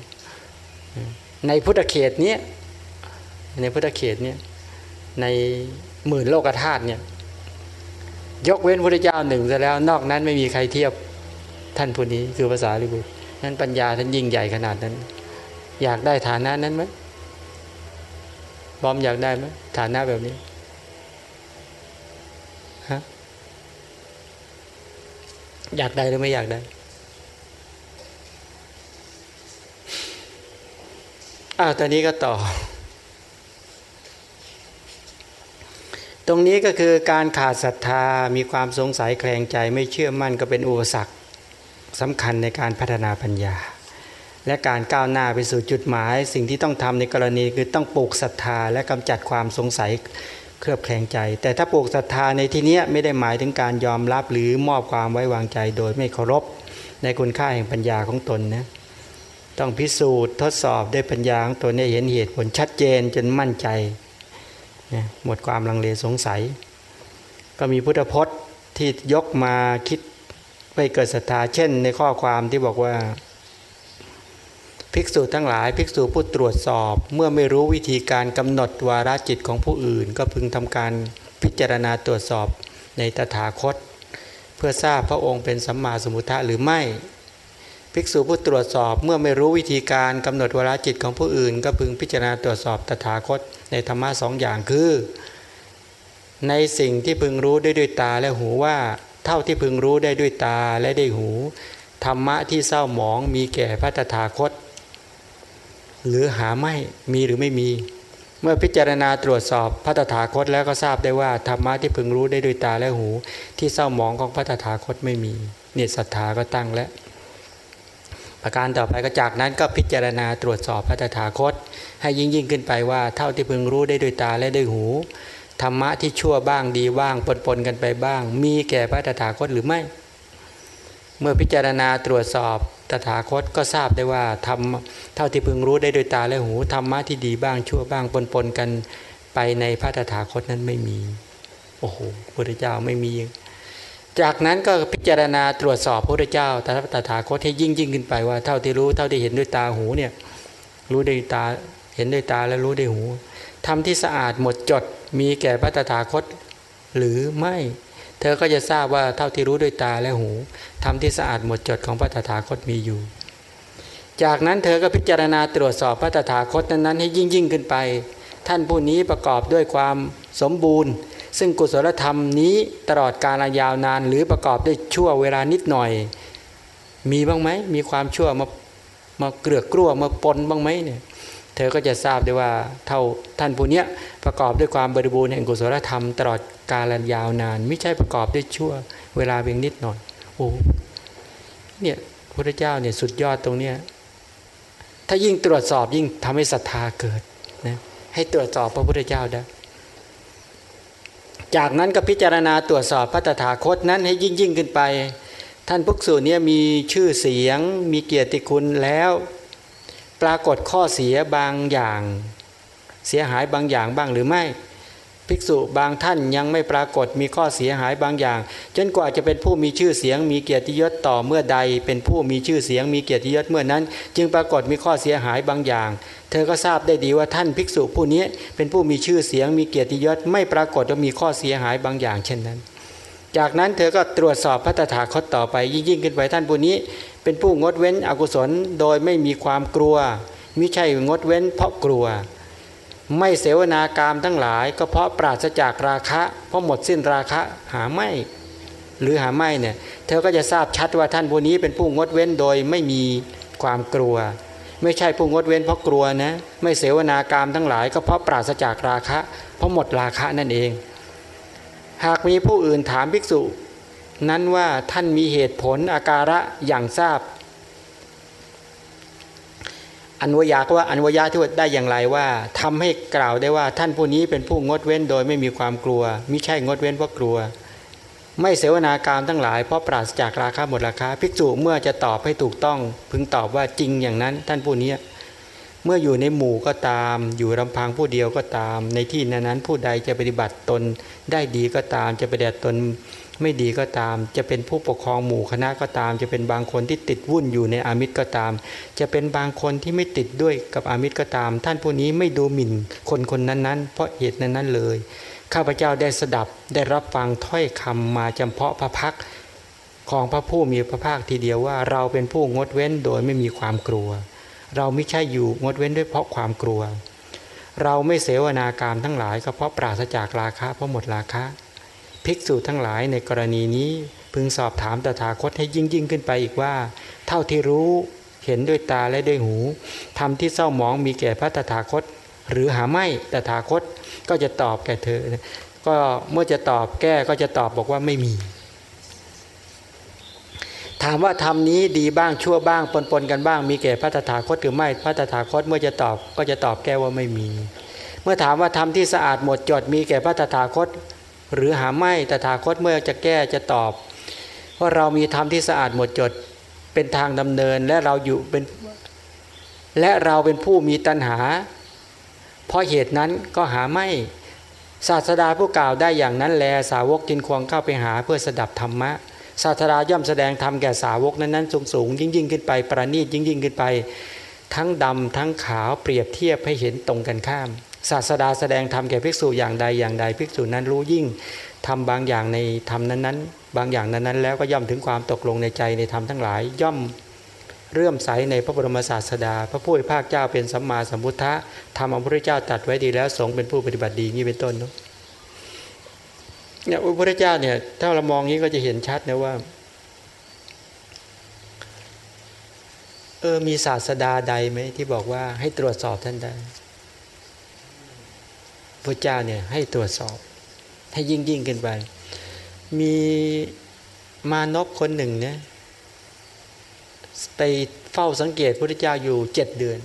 ในพุทธเขตเนี้ยในพุทธเขตเนี้ยในหมื่นโลกธาตุเนี่ย ยกเว้นพระเจ้าหนึ่งซะแล้วนอกนั้นไม่มีใครเทียบท่านผู้นี้คือภาษาลิบุตรนั้นปัญญาท่านยิ่งใหญ่ขนาดนั้น อยากได้ฐานะนั้นไหมบอมอยากได้ไหมฐานะแบบนี้ฮะอยากได้หรือไม่อยากได้อ้าวตอนนี้ก็ต่อ ตรงนี้ก็คือการขาดศรัทธามีความสงสัยแคลงใจไม่เชื่อมั่นก็เป็นอุปสรรคสำคัญในการพัฒนาปัญญา และการก้าวหน้าไปสู่จุดหมาย สิ่งที่ต้องทำในกรณีคือต้องปลูกศรัทธาและกำจัดความสงสัยเครือบแคลงใจ แต่ถ้าปลูกศรัทธาในที่นี้ไม่ได้หมายถึงการยอมรับหรือมอบความไว้วางใจโดยไม่เคารพ ในคุณค่าแห่งปัญญาของตนนะต้องพิสูจน์ทดสอบด้วยปัญญาของตนให้เห็นเหตุผลชัดเจนจนมั่นใจ หมดความลังเลสงสัย ก็มีพุทธพจน์ที่ยกมาคิดไปเกิดศรัทธาเช่น ในข้อความที่บอกว่า ภิกษุทั้งหลายภิกษุผู้ตรวจสอบ เมื่อไม่รู้วิธีการกำหนดวาระจิตของผู้อื่น ก็พึงทำการพิจารณาตรวจสอบในตถาคต เพื่อทราบพระองค์เป็นสัมมาสมุทธะหรือไม่ ภิกษุผู้ตรวจสอบ เมื่อไม่รู้วิธีการกำหนดวาระจิตของผู้อื่น ก็พึงพิจารณาตรวจสอบตถาคต ในธรรมะสองอย่างคือ ในสิ่งที่พึงรู้ได้ด้วยตาและหูว่า เท่าที่พึงรู้ได้ด้วยตาและได้หู ธรรมะที่เศร้าหมองมีแก่พระตถาคต หรือหาไม่มีหรือไม่มี เมื่อพิจารณาตรวจสอบพระตถาคตแล้วก็ทราบได้ว่าธรรมะที่พึงรู้ได้ด้วยตาและหู ที่เศร้าหมองของพระตถาคตไม่มีเนี่ยศรัทธาก็ตั้งแล้ว ประการต่อไปก็จากนั้นก็พิจารณาตรวจสอบพระตถาคต ให้ยิ่งยิ่งขึ้นไปว่าเท่าที่พึงรู้ได้ด้วยตาและด้วยหูธรรมะที่ชั่วบ้างดีบ้างปนปนกันไปบ้าง มีแก่พระตถาคตหรือไม่ เมื่อพิจารณาตรวจสอบตถาคตก็ทราบได้ว่าทำเท่าที่พึงรู้ได้โดยตาและหูธรรมะที่ดีบ้างชั่วบ้างปนปนกันไปในพระตถาคตนั้นไม่มี โอ้โหพระเจ้าไม่มี จากนั้นก็พิจารณาตรวจสอบพระเจ้าตถาถาคตให้ยิ่งยิ่งขึ้นไปว่าเท่าที่รู้เท่าที่เห็นด้วยตาหูเนี่ยรู้ด้วยตาเห็นด้วยตาและรู้ด้วยหูทำที่สะอาดหมดจดมีแก่พระตถาคต หรือไม่ เธอก็จะทราบว่าเท่าที่รู้ด้วยตาและหูทำที่สะอาดหมดจดของพระตถาคตมีอยู่ จากนั้นเธอก็พิจารณาตรวจสอบพระตถาคตนั้นๆให้ยิ่งยิ่งขึ้นไป ท่านผู้นี้ประกอบด้วยความสมบูรณ์ ซึ่งกุศลธรรมนี้ตลอดกาลยาวนาน หรือประกอบด้วยชั่วเวลานิดหน่อย มีบ้างไหมมีความชั่วมามาเกลือกกลัวมาปนบ้างไหมเนี่ยเธอก็จะทราบได้ว่าเท่าท่านผู้นี้ประกอบด้วยความบริบูรณ์แห่งกุศลธรรมตลอดกาลยาวนาน ไม่ใช่ประกอบด้วยชั่วเวลาเพียงนิดหน่อยโอ้เนี่ยพระเจ้าเนี่ยสุดยอดตรงเนี้ยถ้ายิ่งตรวจสอบยิ่งทำให้ศรัทธาเกิดนะให้ตรวจสอบพระพุทธเจ้าได้ จากนั้นก็พิจารณาตรวจสอบพระตถาคตนั้นให้ยิ่งยิ่งขึ้นไป ท่านพุกษุเนี่ยมีชื่อเสียง มีเกียรติคุณแล้ว ปรากฏข้อเสียบางอย่าง เสียหายบางอย่างบ้างหรือไม่ ภิกษุบางท่านยังไม่ปรากฏมีข้อเสียหายบางอย่าง จนกว่าจะเป็นผู้มีชื่อเสียง มีเกียรติยศต่อเมื่อใด เป็นผู้มีชื่อเสียง มีเกียรติยศเมื่อนั้น จึงปรากฏมีข้อเสียหายบางอย่าง เธอก็ทราบได้ดีว่าท่านภิกษุผู้นี้เป็นผู้มีชื่อเสียงมีเกียรติยศไม่ปรากฏว่ามีข้อเสียหายบางอย่างเช่นนั้น จากนั้นเธอก็ตรวจสอบพระตถาคตต่อไปยิ่งขึ้นไปท่านผู้นี้ เป็นผู้งดเว้นอกุศลโดยไม่มีความกลัวมิใช่งดเว้นเพราะกลัว ไม่เสวนากามทั้งหลาย ก็เพราะปราศจากราคะ เพราะหมดสิ้นราคะหาไม่หรือหาไม่เนี่ยเธอก็จะทราบชัดว่าท่านผู้นี้เป็นผู้งดเว้นโดยไม่มีความกลัว ไม่ใช่ผู้งดเว้นเพราะกลัวนะ ไม่เสวนากามทั้งหลาย ก็เพราะปราศจากราคะ เพราะหมดราคะนั่นเอง หากมีผู้อื่นถามภิกษุ นั้นว่าท่านมีเหตุผลอาการะอย่างทราบ อันวยากว่าอันวยาที่ว่าได้อย่างไรว่าทำให้กล่าวได้ว่าท่านผู้นี้เป็นผู้งดเว้นโดยไม่มีความกลัว มิใช่งดเว้นเพราะกลัว ไม่เสวนาการทั้งหลายเพราะปราศจากราคาหมดราคาภิกษุเมื่อจะตอบให้ถูกต้อง พึงตอบว่าจริงอย่างนั้น ท่านผู้นี้เมื่ออยู่ในหมู่ก็ตาม อยู่ลำพังผู้เดียวก็ตาม ในที่นั้นผู้ใดจะปฏิบัติตนได้ดีก็ตาม จะปฏิบัติตนไม่ดีก็ตาม จะเป็นผู้ปกครองหมู่คณะก็ตาม จะเป็นบางคนที่ติดวุ่นอยู่ในอามิตรก็ตาม จะเป็นบางคนที่ไม่ติดด้วยกับอามิตรก็ตาม ท่านผู้นี้ไม่ดูหมิ่นคนคนนั้นๆ เพราะเหตุนั้นๆเลย ข้าพเจ้าได้สดับได้รับฟังถ้อยคำมาจำเพาะพระพักของพระผู้มีพระภาคทีเดียวว่าเราเป็นผู้งดเว้นโดยไม่มีความกลัว เราไม่ใช่อยู่งดเว้นด้วยเพราะความกลัว เราไม่เสวนาการทั้งหลายก็เพราะปราศจากราคะเพราะหมดราคะ ภิกษุทั้งหลายในกรณีนี้พึงสอบถามตถาคตให้ยิ่งยิ่งขึ้นไปอีกว่า เท่าที่รู้เห็นด้วยตาและด้วยหูทำที่เศร้าหมองมีแก่พระตถาคต หรือหาไม่ตถาคต ก็จะตอบแก่เธอ ก็เมื่อจะตอบแก้ก็จะตอบบอกว่าไม่มี ถามว่าทำนี้ดีบ้างชั่วบ้างปนปนกันบ้าง มีแก่พระตถาคตหรือไม่พระตถาคตเมื่อจะตอบก็จะตอบแก้ว่าไม่มี เมื่อถามว่าทำที่สะอาดหมดจดมีแก่พระตถาคต หรือหาไม่ตถาคตเมื่อจะแก้จะตอบว่าเรามีธรรมที่สะอาดหมดจดเป็นทางดำเนินและเราอยู่เป็นและเราเป็นผู้มีตัณหา เพราะเหตุนั้นก็หาไม่ศาสดาผู้กล่าวได้อย่างนั้นแลสาวกจึงควงเข้าไปหาเพื่อสดับธรรมะศาสดาย่อมแสดงธรรมแก่สาวกนั้นนั้นสูงสูงยิ่งยิ่งขึ้นไปประณีตยิ่งยิ่งขึ้นไป ทั้งดำทั้งขาวเปรียบเทียบให้เห็นตรงกันข้าม ศาสดาแสดงธรรมแก่ภิกษุอย่างใดอย่างใดภิกษุนั้นรู้ยิ่งทำบางอย่างในธรรมนั้นๆบางอย่างนั้นๆแล้วก็ย่อมถึงความตกลงในใจในธรรมทั้งหลาย ย่อม เรื่อมใสในพระบรมศาสดา พระผู้เป็นภาคเจ้าเป็นสัมมาสัมพุทธะธรรมของพระเจ้าตัดไว้ดีแล้วสงเป็นผู้ปฏิบัติดีนี่เป็นต้นเนาะเนี่ยพระพุทธเจ้าเนี่ยถ้าเรามองนี้ก็จะเห็นชัดนะว่าเออมีศาสดาใดไหมที่บอกว่าให้ตรวจสอบท่านได้พระเจ้าเนี่ยให้ตรวจสอบให้ยิ่งยิ่งขึ้นไป มีมานพคนหนึ่งเนี่ย ไปเฝ้าสังเกตพระเจ้าอยู่เจ็ดเดือน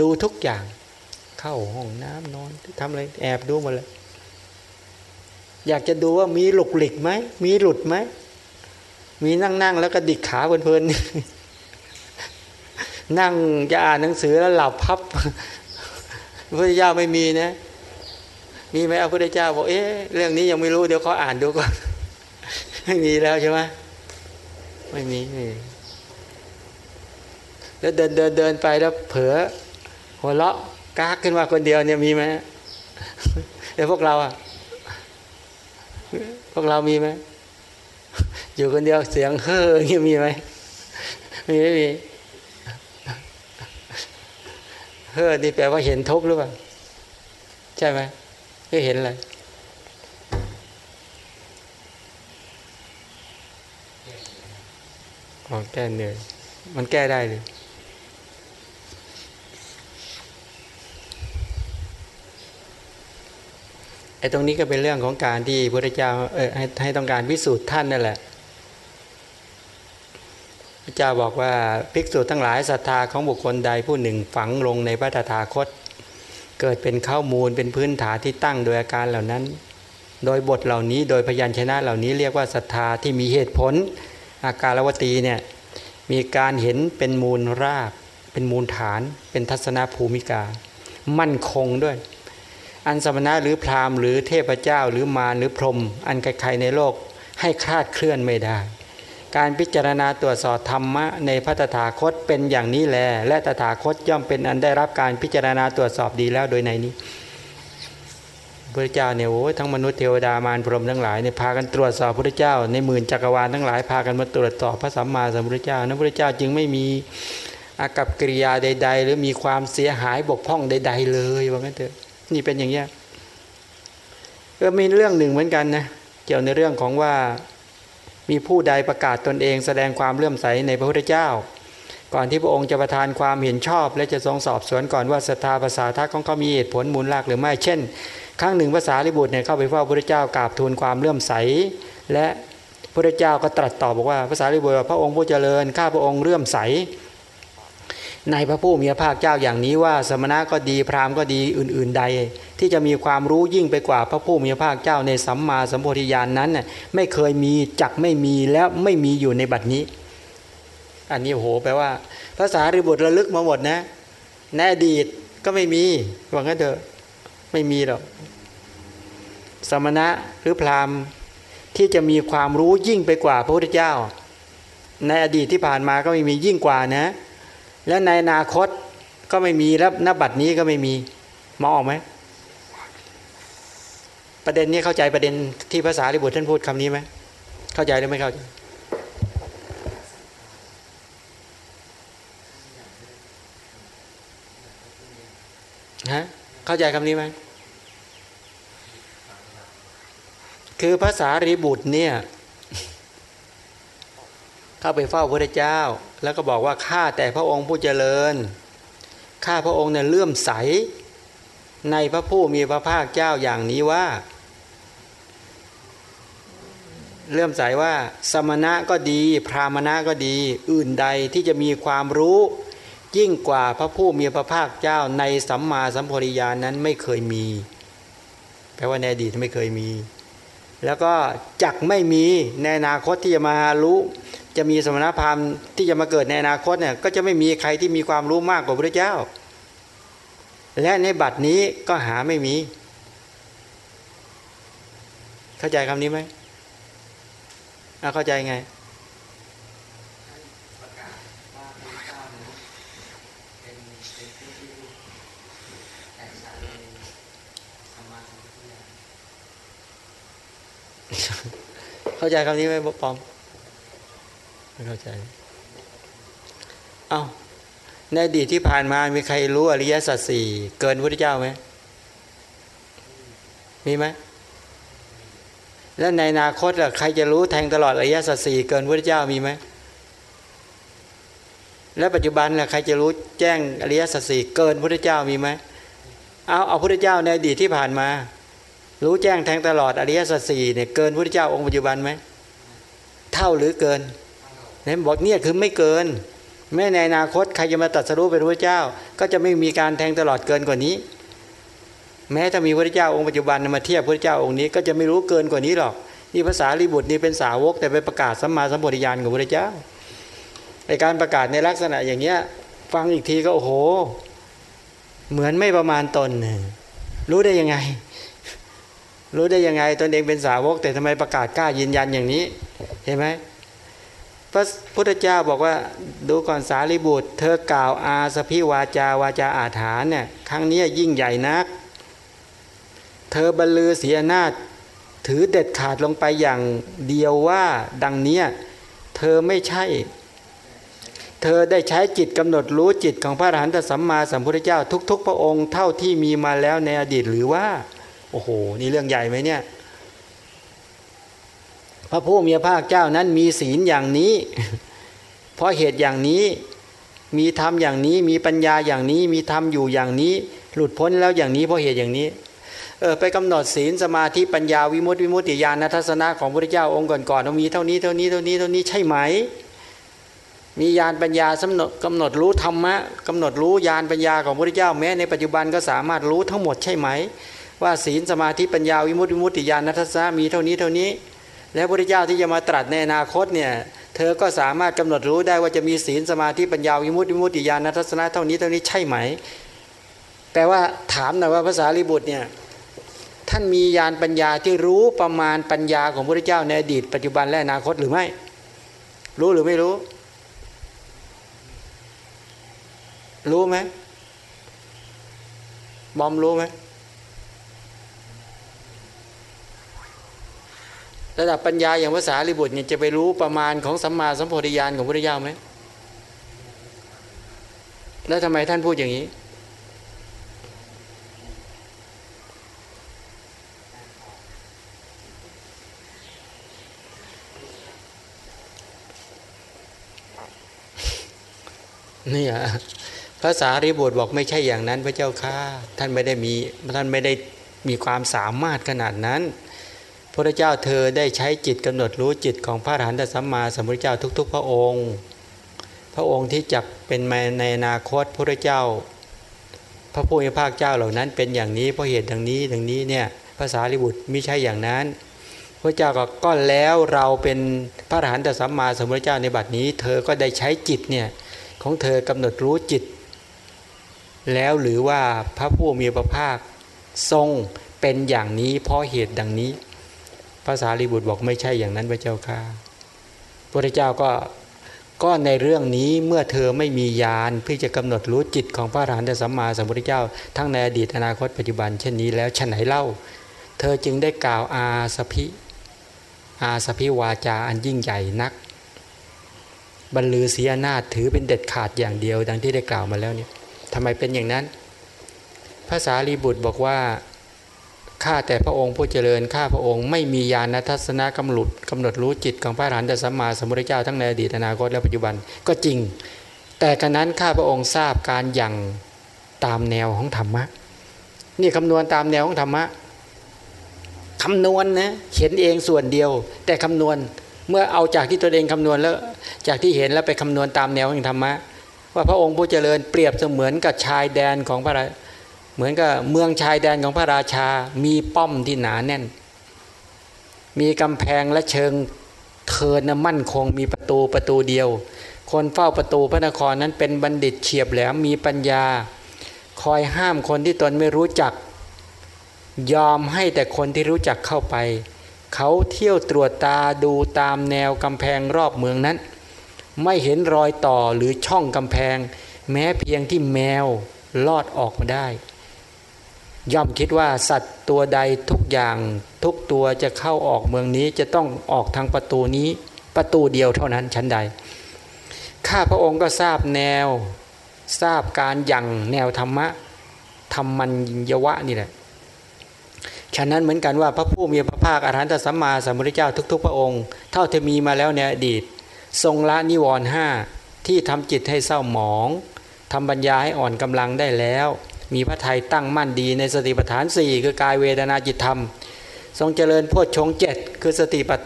ดูทุกอย่าง เข้าห้องน้ำนอนทำอะไรแอบดูหมดเลย อยากจะดูว่ามีหลุกหลิกไหม มีหลุดไหม มีนั่งนั่งแล้วก็ดิกขาเพลินๆ นั่งจะอ่านหนังสือแล้วหลับพับพระพุทธเจ้าไม่มีนะ มีไหมพระพุทธเจ้าบอกเอ๊ะเรื่องนี้ยังไม่รู้เดี๋ยวเขาอ่านดูก่อนไม่มีแล้วใช่ไหม ไม่มีไม่มีแล้วเดินเดินเดินไปแล้วเผลอหัวเราะกากขึ้นมาคนเดียวเนี่ยมีไหมแล้วพวกเราอะพวกเรามีไหมอยู่คนเดียวเสียงเฮ้อเงี้ยมีไหมมีไม่มีเฮ้อนี่แปลว่าเห็นทุกข์หรือเปล่าใช่ไหมก็เห็นอะไร อ๋อแก้เหนื่อย มันแก้ได้เลยไอ้ตรงนี้ก็เป็นเรื่องของการที่พระเจ้าเออให้ให้ต้องการพิสูจน์ท่านนั่นแหละพระเจ้าบอกว่าภิกษุทั้งหลายศรัทธาของบุคคลใดผู้หนึ่งฝังลงในพระตถาคต เกิดเป็นข้ามูลเป็นพื้นฐานที่ตั้งโดยอาการเหล่านั้น โดยบทเหล่านี้โดยพยัญชนะเหล่านี้เรียกว่าศรัทธาที่มีเหตุผล อาการวตีเนี่ยมีการเห็นเป็นมูลราก เป็นมูลฐาน เป็นทัศนภูมิกา มั่นคงด้วย อันสมณะหรือพราหมณ์หรือเทพเจ้าหรือมารหรือพรหมอันใครๆในโลกให้คลาดเคลื่อนไม่ได้ การพิจารณาตรวจสอบธรรมะในพระตถาคตเป็นอย่างนี้แล และตถาคตย่อมเป็นอันได้รับการพิจารณาตรวจสอบดีแล้วโดยในนี้ พระเจ้าเนี่ยโอ้ยทั้งมนุษย์เทวดามารพรหมทั้งหลายเนี่ยพากันตรวจสอบพระเจ้า ในหมื่นจักรวาลทั้งหลายพากันมาตรวจสอบพระสัมมาสัมพุทธเจ้านั้นพระเจ้าจึงไม่มีอากับกิริยาใด ๆ หรือมีความเสียหายบกพร่องใด ๆ เลยว่างั้นเถอะนี่เป็นอย่างเงี้ยก็มีเรื่องหนึ่งเหมือนกันนะเกี่ยวในเรื่องของว่ามีผู้ใดประกาศตนเองแสดงความเลื่อมใสในพระพุทธเจ้า ก่อนที่พระองค์จะประทานความเห็นชอบ และจะทรงสอบสวนก่อนว่าศรัทธาภาษาทักของเขามีเหตุผลมูลลากหรือไม่เช่น ครั้งหนึ่งภาษาลิบุตรเนี่ยเข้าไปเฝ้าพระเจ้ากราบทูลความเลื่อมใส และพระเจ้าก็ตรัสตอบบอกว่าภาษาลิบุตรพระองค์ผู้เจริญข้าพระองค์เลื่อมใส ในพระผู้มีพระภาคเจ้าอย่างนี้ว่า สมณะก็ดีพราหมณ์ก็ดีอื่น ๆ ใด ที่จะมีความรู้ยิ่งไปกว่าพระผู้มีพระภาคเจ้าในสัมมาสัมโพธิญาณนนั้นน่ยไม่เคยมีจักไม่มีแล้วไม่มีอยู่ในบัดนี้ อันนี้โหแปลว่าภาษาริบุตรระลึกมาหมดนะในอดีตก็ไม่มีว่างั้นเถอะ ไม่มีหรอก สมณะหรือพราหมณ์ที่จะมีความรู้ยิ่งไปกว่าพระพุทธเจ้า ในอดีตที่ผ่านมาก็ไม่มียิ่งกว่านะ และในอนาคตก็ไม่มีแล้วนบัดนี้ก็ไม่มีมองออกไหมประเด็นนี้เข้าใจประเด็นที่ภาษาลิบุตรท่านพูดคำนี้ไหมเข้าใจหรือไม่เข้าใจฮะเข้าใจคำนี้ไหม คือภาษาริบุตรเนี่ยเข้าไปเฝ้าพระเจ้า แล้วก็บอกว่าข้าแต่พระองค์ผู้เจริญข้าพระองค์เนี่ยเลื่อมใส ในพระผู้มีพระภาคเจ้าอย่างนี้ว่า เลื่อมใสว่า สมณะก็ดี พรามณะก็ดี อื่นใดที่จะมีความรู้ ยิ่งกว่าพระผู้มีพระภาคเจ้าในสัมมาสัมโพธิญาณนั้นไม่เคยมี แปลว่าในอดีตไม่เคยมี แล้วก็จักไม่มีในอนาคตที่จะมารู้ จะมีสมณพราหมณ์ที่จะมาเกิดในอนาคตเนี่ยก็จะไม่มีใครที่มีความรู้มากกว่าพระเจ้า และในบัดนี้ก็หาไม่มี เข้าใจคำนี้ไหมเข้าใจไง เข้าใจคำนี้ไหมปอมไม่เข้าใจเอา้าในอดีตที่ผ่านมามีใครรู้อริยสัจสี่เกินพระเจ้าไหมมีไหมแล้วในอนาคตล่ะใครจะรู้แทงตลอดอริยสัจสี่เกินพระเจ้ามีไหมแล้วปัจจุบันล่ะใครจะรู้แจ้งอริยสัจสี่เกินพระเจ้ามีไหมเอาเอาพระเจ้าในอดีตที่ผ่านมา รู้แจ้งแทงตลอดอริยสัจสี่เนี่ยเกินพระเจ้าองค์ปัจจุบันไหมเท่าหรือเกินเนี่ยบอกเนี่ยคือไม่เกินแม้ในอนาคตใครจะมาตัดสรู้เป็นพระเจ้า ก็จะไม่มีการแทงตลอดเกินกว่านี้ แม้ถ้ามีพระเจ้าองค์ปัจจุบันมาเทียบพระเจ้าองค์นี้ก็จะไม่รู้เกินกว่านี้หรอกนี่ภาษาลิบุตรนี่เป็นสาวกแต่ไปประกาศสัมมาสัมปวิญาณของพระเจ้าในการประกาศในลักษณะอย่างเนี้ยฟังอีกทีก็โอ้โห เหมือนไม่ประมาณตน รู้ได้ยังไง รู้ได้ยังไงตนเองเป็นสาวก แต่ทำไมประกาศกล้ายืนยันอย่างนี้เห็นไหมพระพุทธเจ้าบอกว่าดูก่อนสารีบุตร เธอกล่าวอาสพิวาจาวาจาอาถานเนี่ยครั้งนี้ยิ่งใหญ่นัก เธอบรรลือเสียนาฏถือเด็ดขาดลงไปอย่างเดียวว่าดังนี้เธอไม่ใช่ เธอได้ใช้จิตกำหนดรู้จิตของพระอรหันตสัมมาสัมพุทธเจ้าทุก ๆ พระองค์เท่าที่มีมาแล้วในอดีตหรือว่า โอ้โห นี่เรื่องใหญ่ไหมเนี่ย พระผู้มีพระภาคเจ้านั้นมีศีลอย่างนี้ เพราะเหตุอย่างนี้มีธรรมอย่างนี้มีปัญญาอย่างนี้มีธรรมอยู่อย่างนี้ หลุดพ้นแล้วอย่างนี้เพราะเหตุอย่างนี้เออไปกำหนดศีลสมาธิปัญญาวิมุตติวิมุตติญาณทัศนะของพระเจ้าองค์ก่อนๆมีเท่านี้เท่านี้เท่านี้เท่านี้ใช่ไหม มีญาณปัญญาสำนกำหนดรู้ธรรมะกำหนดรู้ญาณปัญญาของพระเจ้าแม้ในปัจจุบันก็สามารถรู้ทั้งหมดใช่ไหม ว่าศีลสมาธิปัญญาวิมุตติวิมุตติญาณทัศนะมีเท่านี้เท่านี้ แล้วพระเจ้าที่จะมาตรัสในอนาคตเนี่ยเธอก็สามารถกำหนดรู้ได้ว่าจะมีศีลสมาธิปัญญาวิมุตติวิมุตติญาณทัศนะเท่านี้เท่านี้ใช่ไหม แปลว่าถามน่อยว่าภาษาลิบุตรเนี่ยท่านมียานปัญญาที่รู้ประมาณปัญญาของพระเจ้าในอดีต ปัจจุบันและอนาคตหรือไม่ รู้หรือไม่รู้ รู้ไหมบอมรู้ไหม ระดับปัญญาอย่างภาษาลิบุตรเนี่ยจะไปรู้ประมาณของสัมมาสัมโพธิญาณของพระเจ้าไหมแล้วทำไมท่านพูดอย่างนี้ นี่อะภาษาริบุตรบอกไม่ใช่อย่างนั้น พระเจ้าข้าท่านไม่ได้มีท่านไม่ได้มีความสามารถขนาดนั้น พระเจ้าเธอได้ใช้จิตกำหนดรู้จิตของพระอรหันตสัมมาสัมพุทธเจ้าทุก ๆ พระองค์ พระองค์ที่จะเป็นมาในอนาคตพระเจ้า พระผู้มีภาคเจ้าเหล่านั้นเป็นอย่างนี้เพราะเหตุดังนี้ดังนี้เนี่ยภาษาริบุตรไม่ใช่อย่างนั้น พระเจ้าก็ก็แล้วเราเป็นพระอรหันตสัมมาสัมพุทธเจ้าในบัดนี้ เธอก็ได้ใช้จิตเนี่ยของเธอกำหนดรู้จิต แล้วหรือว่าพระผู้มีพระภาคทรงเป็นอย่างนี้เพราะเหตุดังนี้ ภาษาลีบุตรบอกไม่ใช่อย่างนั้นพระเจ้าค่ะพระเจ้าก็ก็ในเรื่องนี้เมื่อเธอไม่มียานเพื่อจะกำหนดรู้จิตของพระอรหันตสัมมาสัมพุทธเจ้า ทั้งในอดีตอนาคตปัจจุบันเช่นนี้แล้วฉนไหนเล่า เธอจึงได้กล่าวอาสพิอาสพิวาจาอันยิ่งใหญ่นัก บรรลือเสียนาถถือเป็นเด็ดขาดอย่างเดียว ดังที่ได้กล่าวมาแล้วเนี่ยทำไมเป็นอย่างนั้น ภาษาลีบุตรบอกว่า ข้าแต่พระองค์ผู้เจริญข้าพระองค์ไม่มีญาณทัศนะกำหนดกำหนดรู้จิตของพระอรหันตสัมมาสัมพุทธเจ้าทั้งในอดีตอนาคตและปัจจุบันก็จริง แต่กันนั้นข้าพระองค์ทราบการยังตามแนวของธรรมะนี่คำนวณตามแนวของธรรมะคำนวณนะเห็นเองส่วนเดียว แต่คำนวณเมื่อเอาจากที่ตัวเองคำนวณแล้ว จากที่เห็นแล้วไปคำนวณตามแนวของธรรมะว่าพระองค์ผู้เจริญเปรียบเสมือนกับชายแดนของพระ เหมือนกับเมืองชายแดนของพระราชา มีป้อมที่หนาแน่น มีกำแพงและเชิงเทินมั่นคงมีประตูประตูเดียว คนเฝ้าประตูพระนครนั้นเป็นบัณฑิตเฉียบแหลมมีปัญญา คอยห้ามคนที่ตนไม่รู้จัก ยอมให้แต่คนที่รู้จักเข้าไป เขาเที่ยวตรวจตาดูตามแนวกำแพงรอบเมืองนั้น ไม่เห็นรอยต่อหรือช่องกำแพง แม้เพียงที่แมวลอดออกมาได้ ย่อมคิดว่าสัตว์ตัวใดทุกอย่างทุกตัวจะเข้าออกเมืองนี้จะต้องออกทางประตูนี้ประตูเดียวเท่านั้นชั้นใด ข้าพระองค์ก็ทราบแนวทราบการยังแนวธรรมะธรรมัญยวะนี่แหละ ฉะนั้นเหมือนกันว่าพระผู้มีพระภาคอรหันตสัมมาสัมพุทธเจ้าทุก ๆ พระองค์ เท่าที่มีมาแล้วในอดีต ทรงละนิวรณ์ห้าที่ทำจิตให้เศร้าหมองทำปัญญาให้อ่อนกำลังได้แล้ว มีพระไทยตั้งมั่นดีในสติปัฏฐานสี่คือกายเวทนาจิตธรรม ทรงเจริญโพชฌงเจ็ดคือสติปัฏ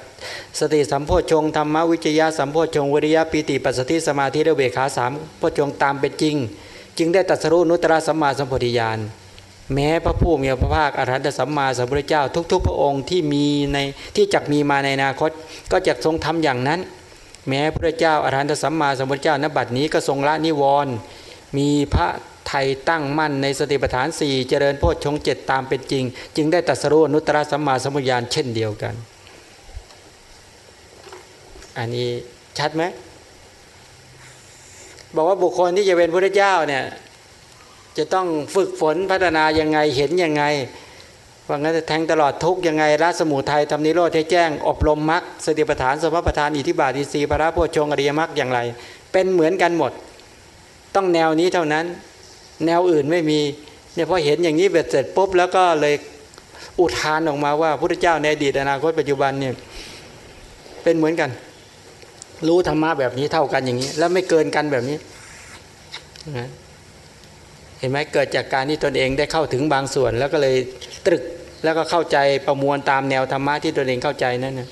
สติสัมโพชฌงธรรมวิจยะสัมโพชฌงวิริยะปีติปัสสติสมาธิและเวขาสามโพชฌงตามเป็นจริง จึงได้ตัดสรุนุตตรสัมมาสัมปทิยานแม้พระผู้มีพระภาคอรหันตสัมมาสัมพุทธเจ้า ทุก ๆ พระองค์ที่มีในที่จักมีมาในอนาคต ก็จะทรงทำอย่างนั้น แม้พระเจ้าอรหันตสัมมาสัมพุทธเจ้านบัดนี้ก็ทรงละนิวรณ์มีพระ ไทยตั้งมั่นในสติปัฏฐานสี่เจริญโพชฌงเจ็ดตามเป็นจริง จึงได้ตัสรู้นุตตรสัมมาสัมพุญญาณเช่นเดียวกัน อันนี้ชัดไหมบอกว่าบุคคลที่จะเป็นพระเจ้าเนี่ยจะต้องฝึกฝนพัฒนายังไงเห็นยังไงว่างั้นจะแทงตลอดทุกยังไงรัศมูไทยทำนิโรธให้แจ้ง อบรมมรรคสติปัฏฐานสมปัฏฐานอิทิบาทิสีพระโพชงอริยมรรคอย่างไร เป็นเหมือนกันหมด ต้องแนวนี้เท่านั้น แนวอื่นไม่มีเนี่ยพอเห็นอย่างนี้เบ็ดเสร็จปุ๊บแล้วก็เลยอุทานออกมาว่าพระเจ้าในอดีตอนาคตปัจจุบันเนี่ยเป็นเหมือนกัน รู้ธรรมะแบบนี้เท่ากันอย่างนี้ แล้วไม่เกินกันแบบนี้เห็นไหมเกิดจากการที่ตนเองได้เข้าถึงบางส่วน แล้วก็เลยตรึกแล้วก็เข้าใจประมวลตามแนวธรรมะที่ตนเองเข้าใจนั่นนะ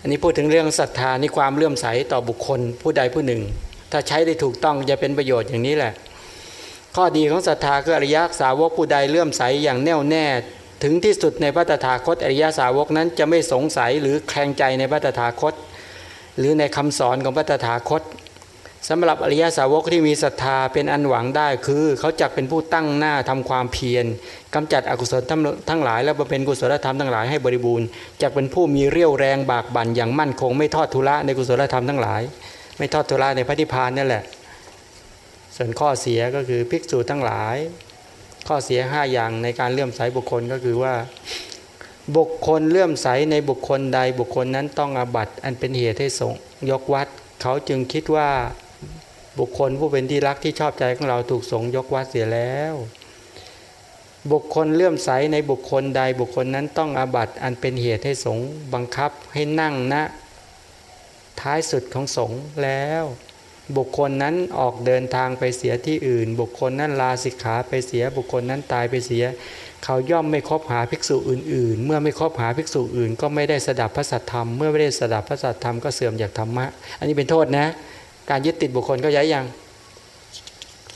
อันนี้พูดถึงเรื่องศรัทธานี่ความเลื่อมใสต่อบุคคลผู้ใดผู้หนึ่ง ถ้าใช้ได้ถูกต้องจะเป็นประโยชน์อย่างนี้แหละ ข้อดีของศรัทธาคืออริยสาวกผู้ใดเลื่อมใสอย่างแน่วแน่ถึงที่สุดในพระตถาคตอริยสาวกนั้นจะไม่สงสัยหรือแคลงใจในพระตถาคต หรือในคำสอนของพระตถาคตสำหรับอริยสาวกที่มีศรัทธาเป็นอันหวังได้คือ เขาจักเป็นผู้ตั้งหน้าทำความเพียรกำจัดอกุศลทั้งหลาย และบำเพ็ญกุศลธรรมทั้งหลายให้บริบูรณ์จักเป็นผู้มีเรี่ยวแรงบากบั่นอย่างมั่นคงไม่ทอดทุระในกุศลธรรมทั้งหลาย ไม่ทอดทุระในพระนิพพานนั่นแหละ ส่วนข้อเสียก็คือภิกษุทั้งหลาย ข้อเสียห้าอย่างในการเลื่อมใสบุคคลก็คือว่า บุคคลเลื่อมใสในบุคคลใดบุคคลนั้นต้องอาบัตอันเป็นเหตุให้สงยกวัด เขาจึงคิดว่าบุคคลผู้เป็นที่รักที่ชอบใจของเราถูกสงยกวัดเสียแล้ว บุคคลเลื่อมใสในบุคคลใดบุคคลนั้นต้องอาบัตอันเป็นเหตุให้สงบังคับให้นั่งณนะ ท้ายสุดของสงฆ์แล้ว บุคคลนั้นออกเดินทางไปเสียที่อื่น บุคคลนั้นลาสิกขาไปเสีย บุคคลนั้นตายไปเสีย เขาย่อมไม่คบหาภิกษุอื่น ๆ เมื่อไม่คบหาภิกษุอื่น ก็ไม่ได้สดับพระสัทธรรม เมื่อไม่ได้สดับพระสัทธรรมก็เสื่อมจากธรรมะ อันนี้เป็นโทษนะ การยึดติดบุคคลก็ย้ายยัง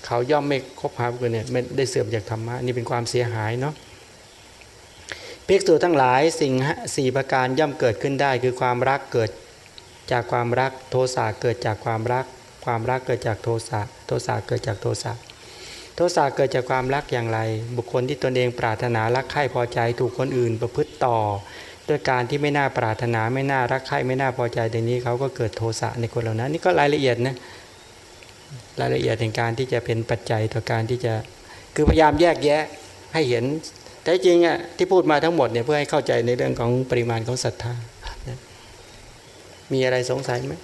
เขาย่อมไม่คบหาบุคคลเนี่ยไม่ได้เสื่อมจากธรรมะนี่เป็นความเสียหายเนาะภิกษุทั้งหลายสิ่งสี่ประการย่อมเกิดขึ้นได้คือความรักเกิด จากความรักโทสะเกิดจากความรัก ความรักเกิดจากโทสะโทสะเกิดจากโทสะโทสะเกิดจากความรักอย่างไร บุคคลที่ตนเองปรารถนารักใคร่พอใจถูกคนอื่นประพฤติต่อ ด้วยการที่ไม่น่าปรารถนาไม่น่ารักใคร่ไม่น่าพอใจในนี้เขาก็เกิดโทสะในคนเหล่านั้น นี่ก็รายละเอียดนะรายละเอียดในการที่จะเป็นปัจจัยต่อการที่จะคือพยายามแยกแยะให้เห็นแต่จริงอะที่พูดมาทั้งหมดเนี่ยเพื่อให้เข้าใจในเรื่องของปริมาณของศรัทธา มีอะไรสงสัยไหม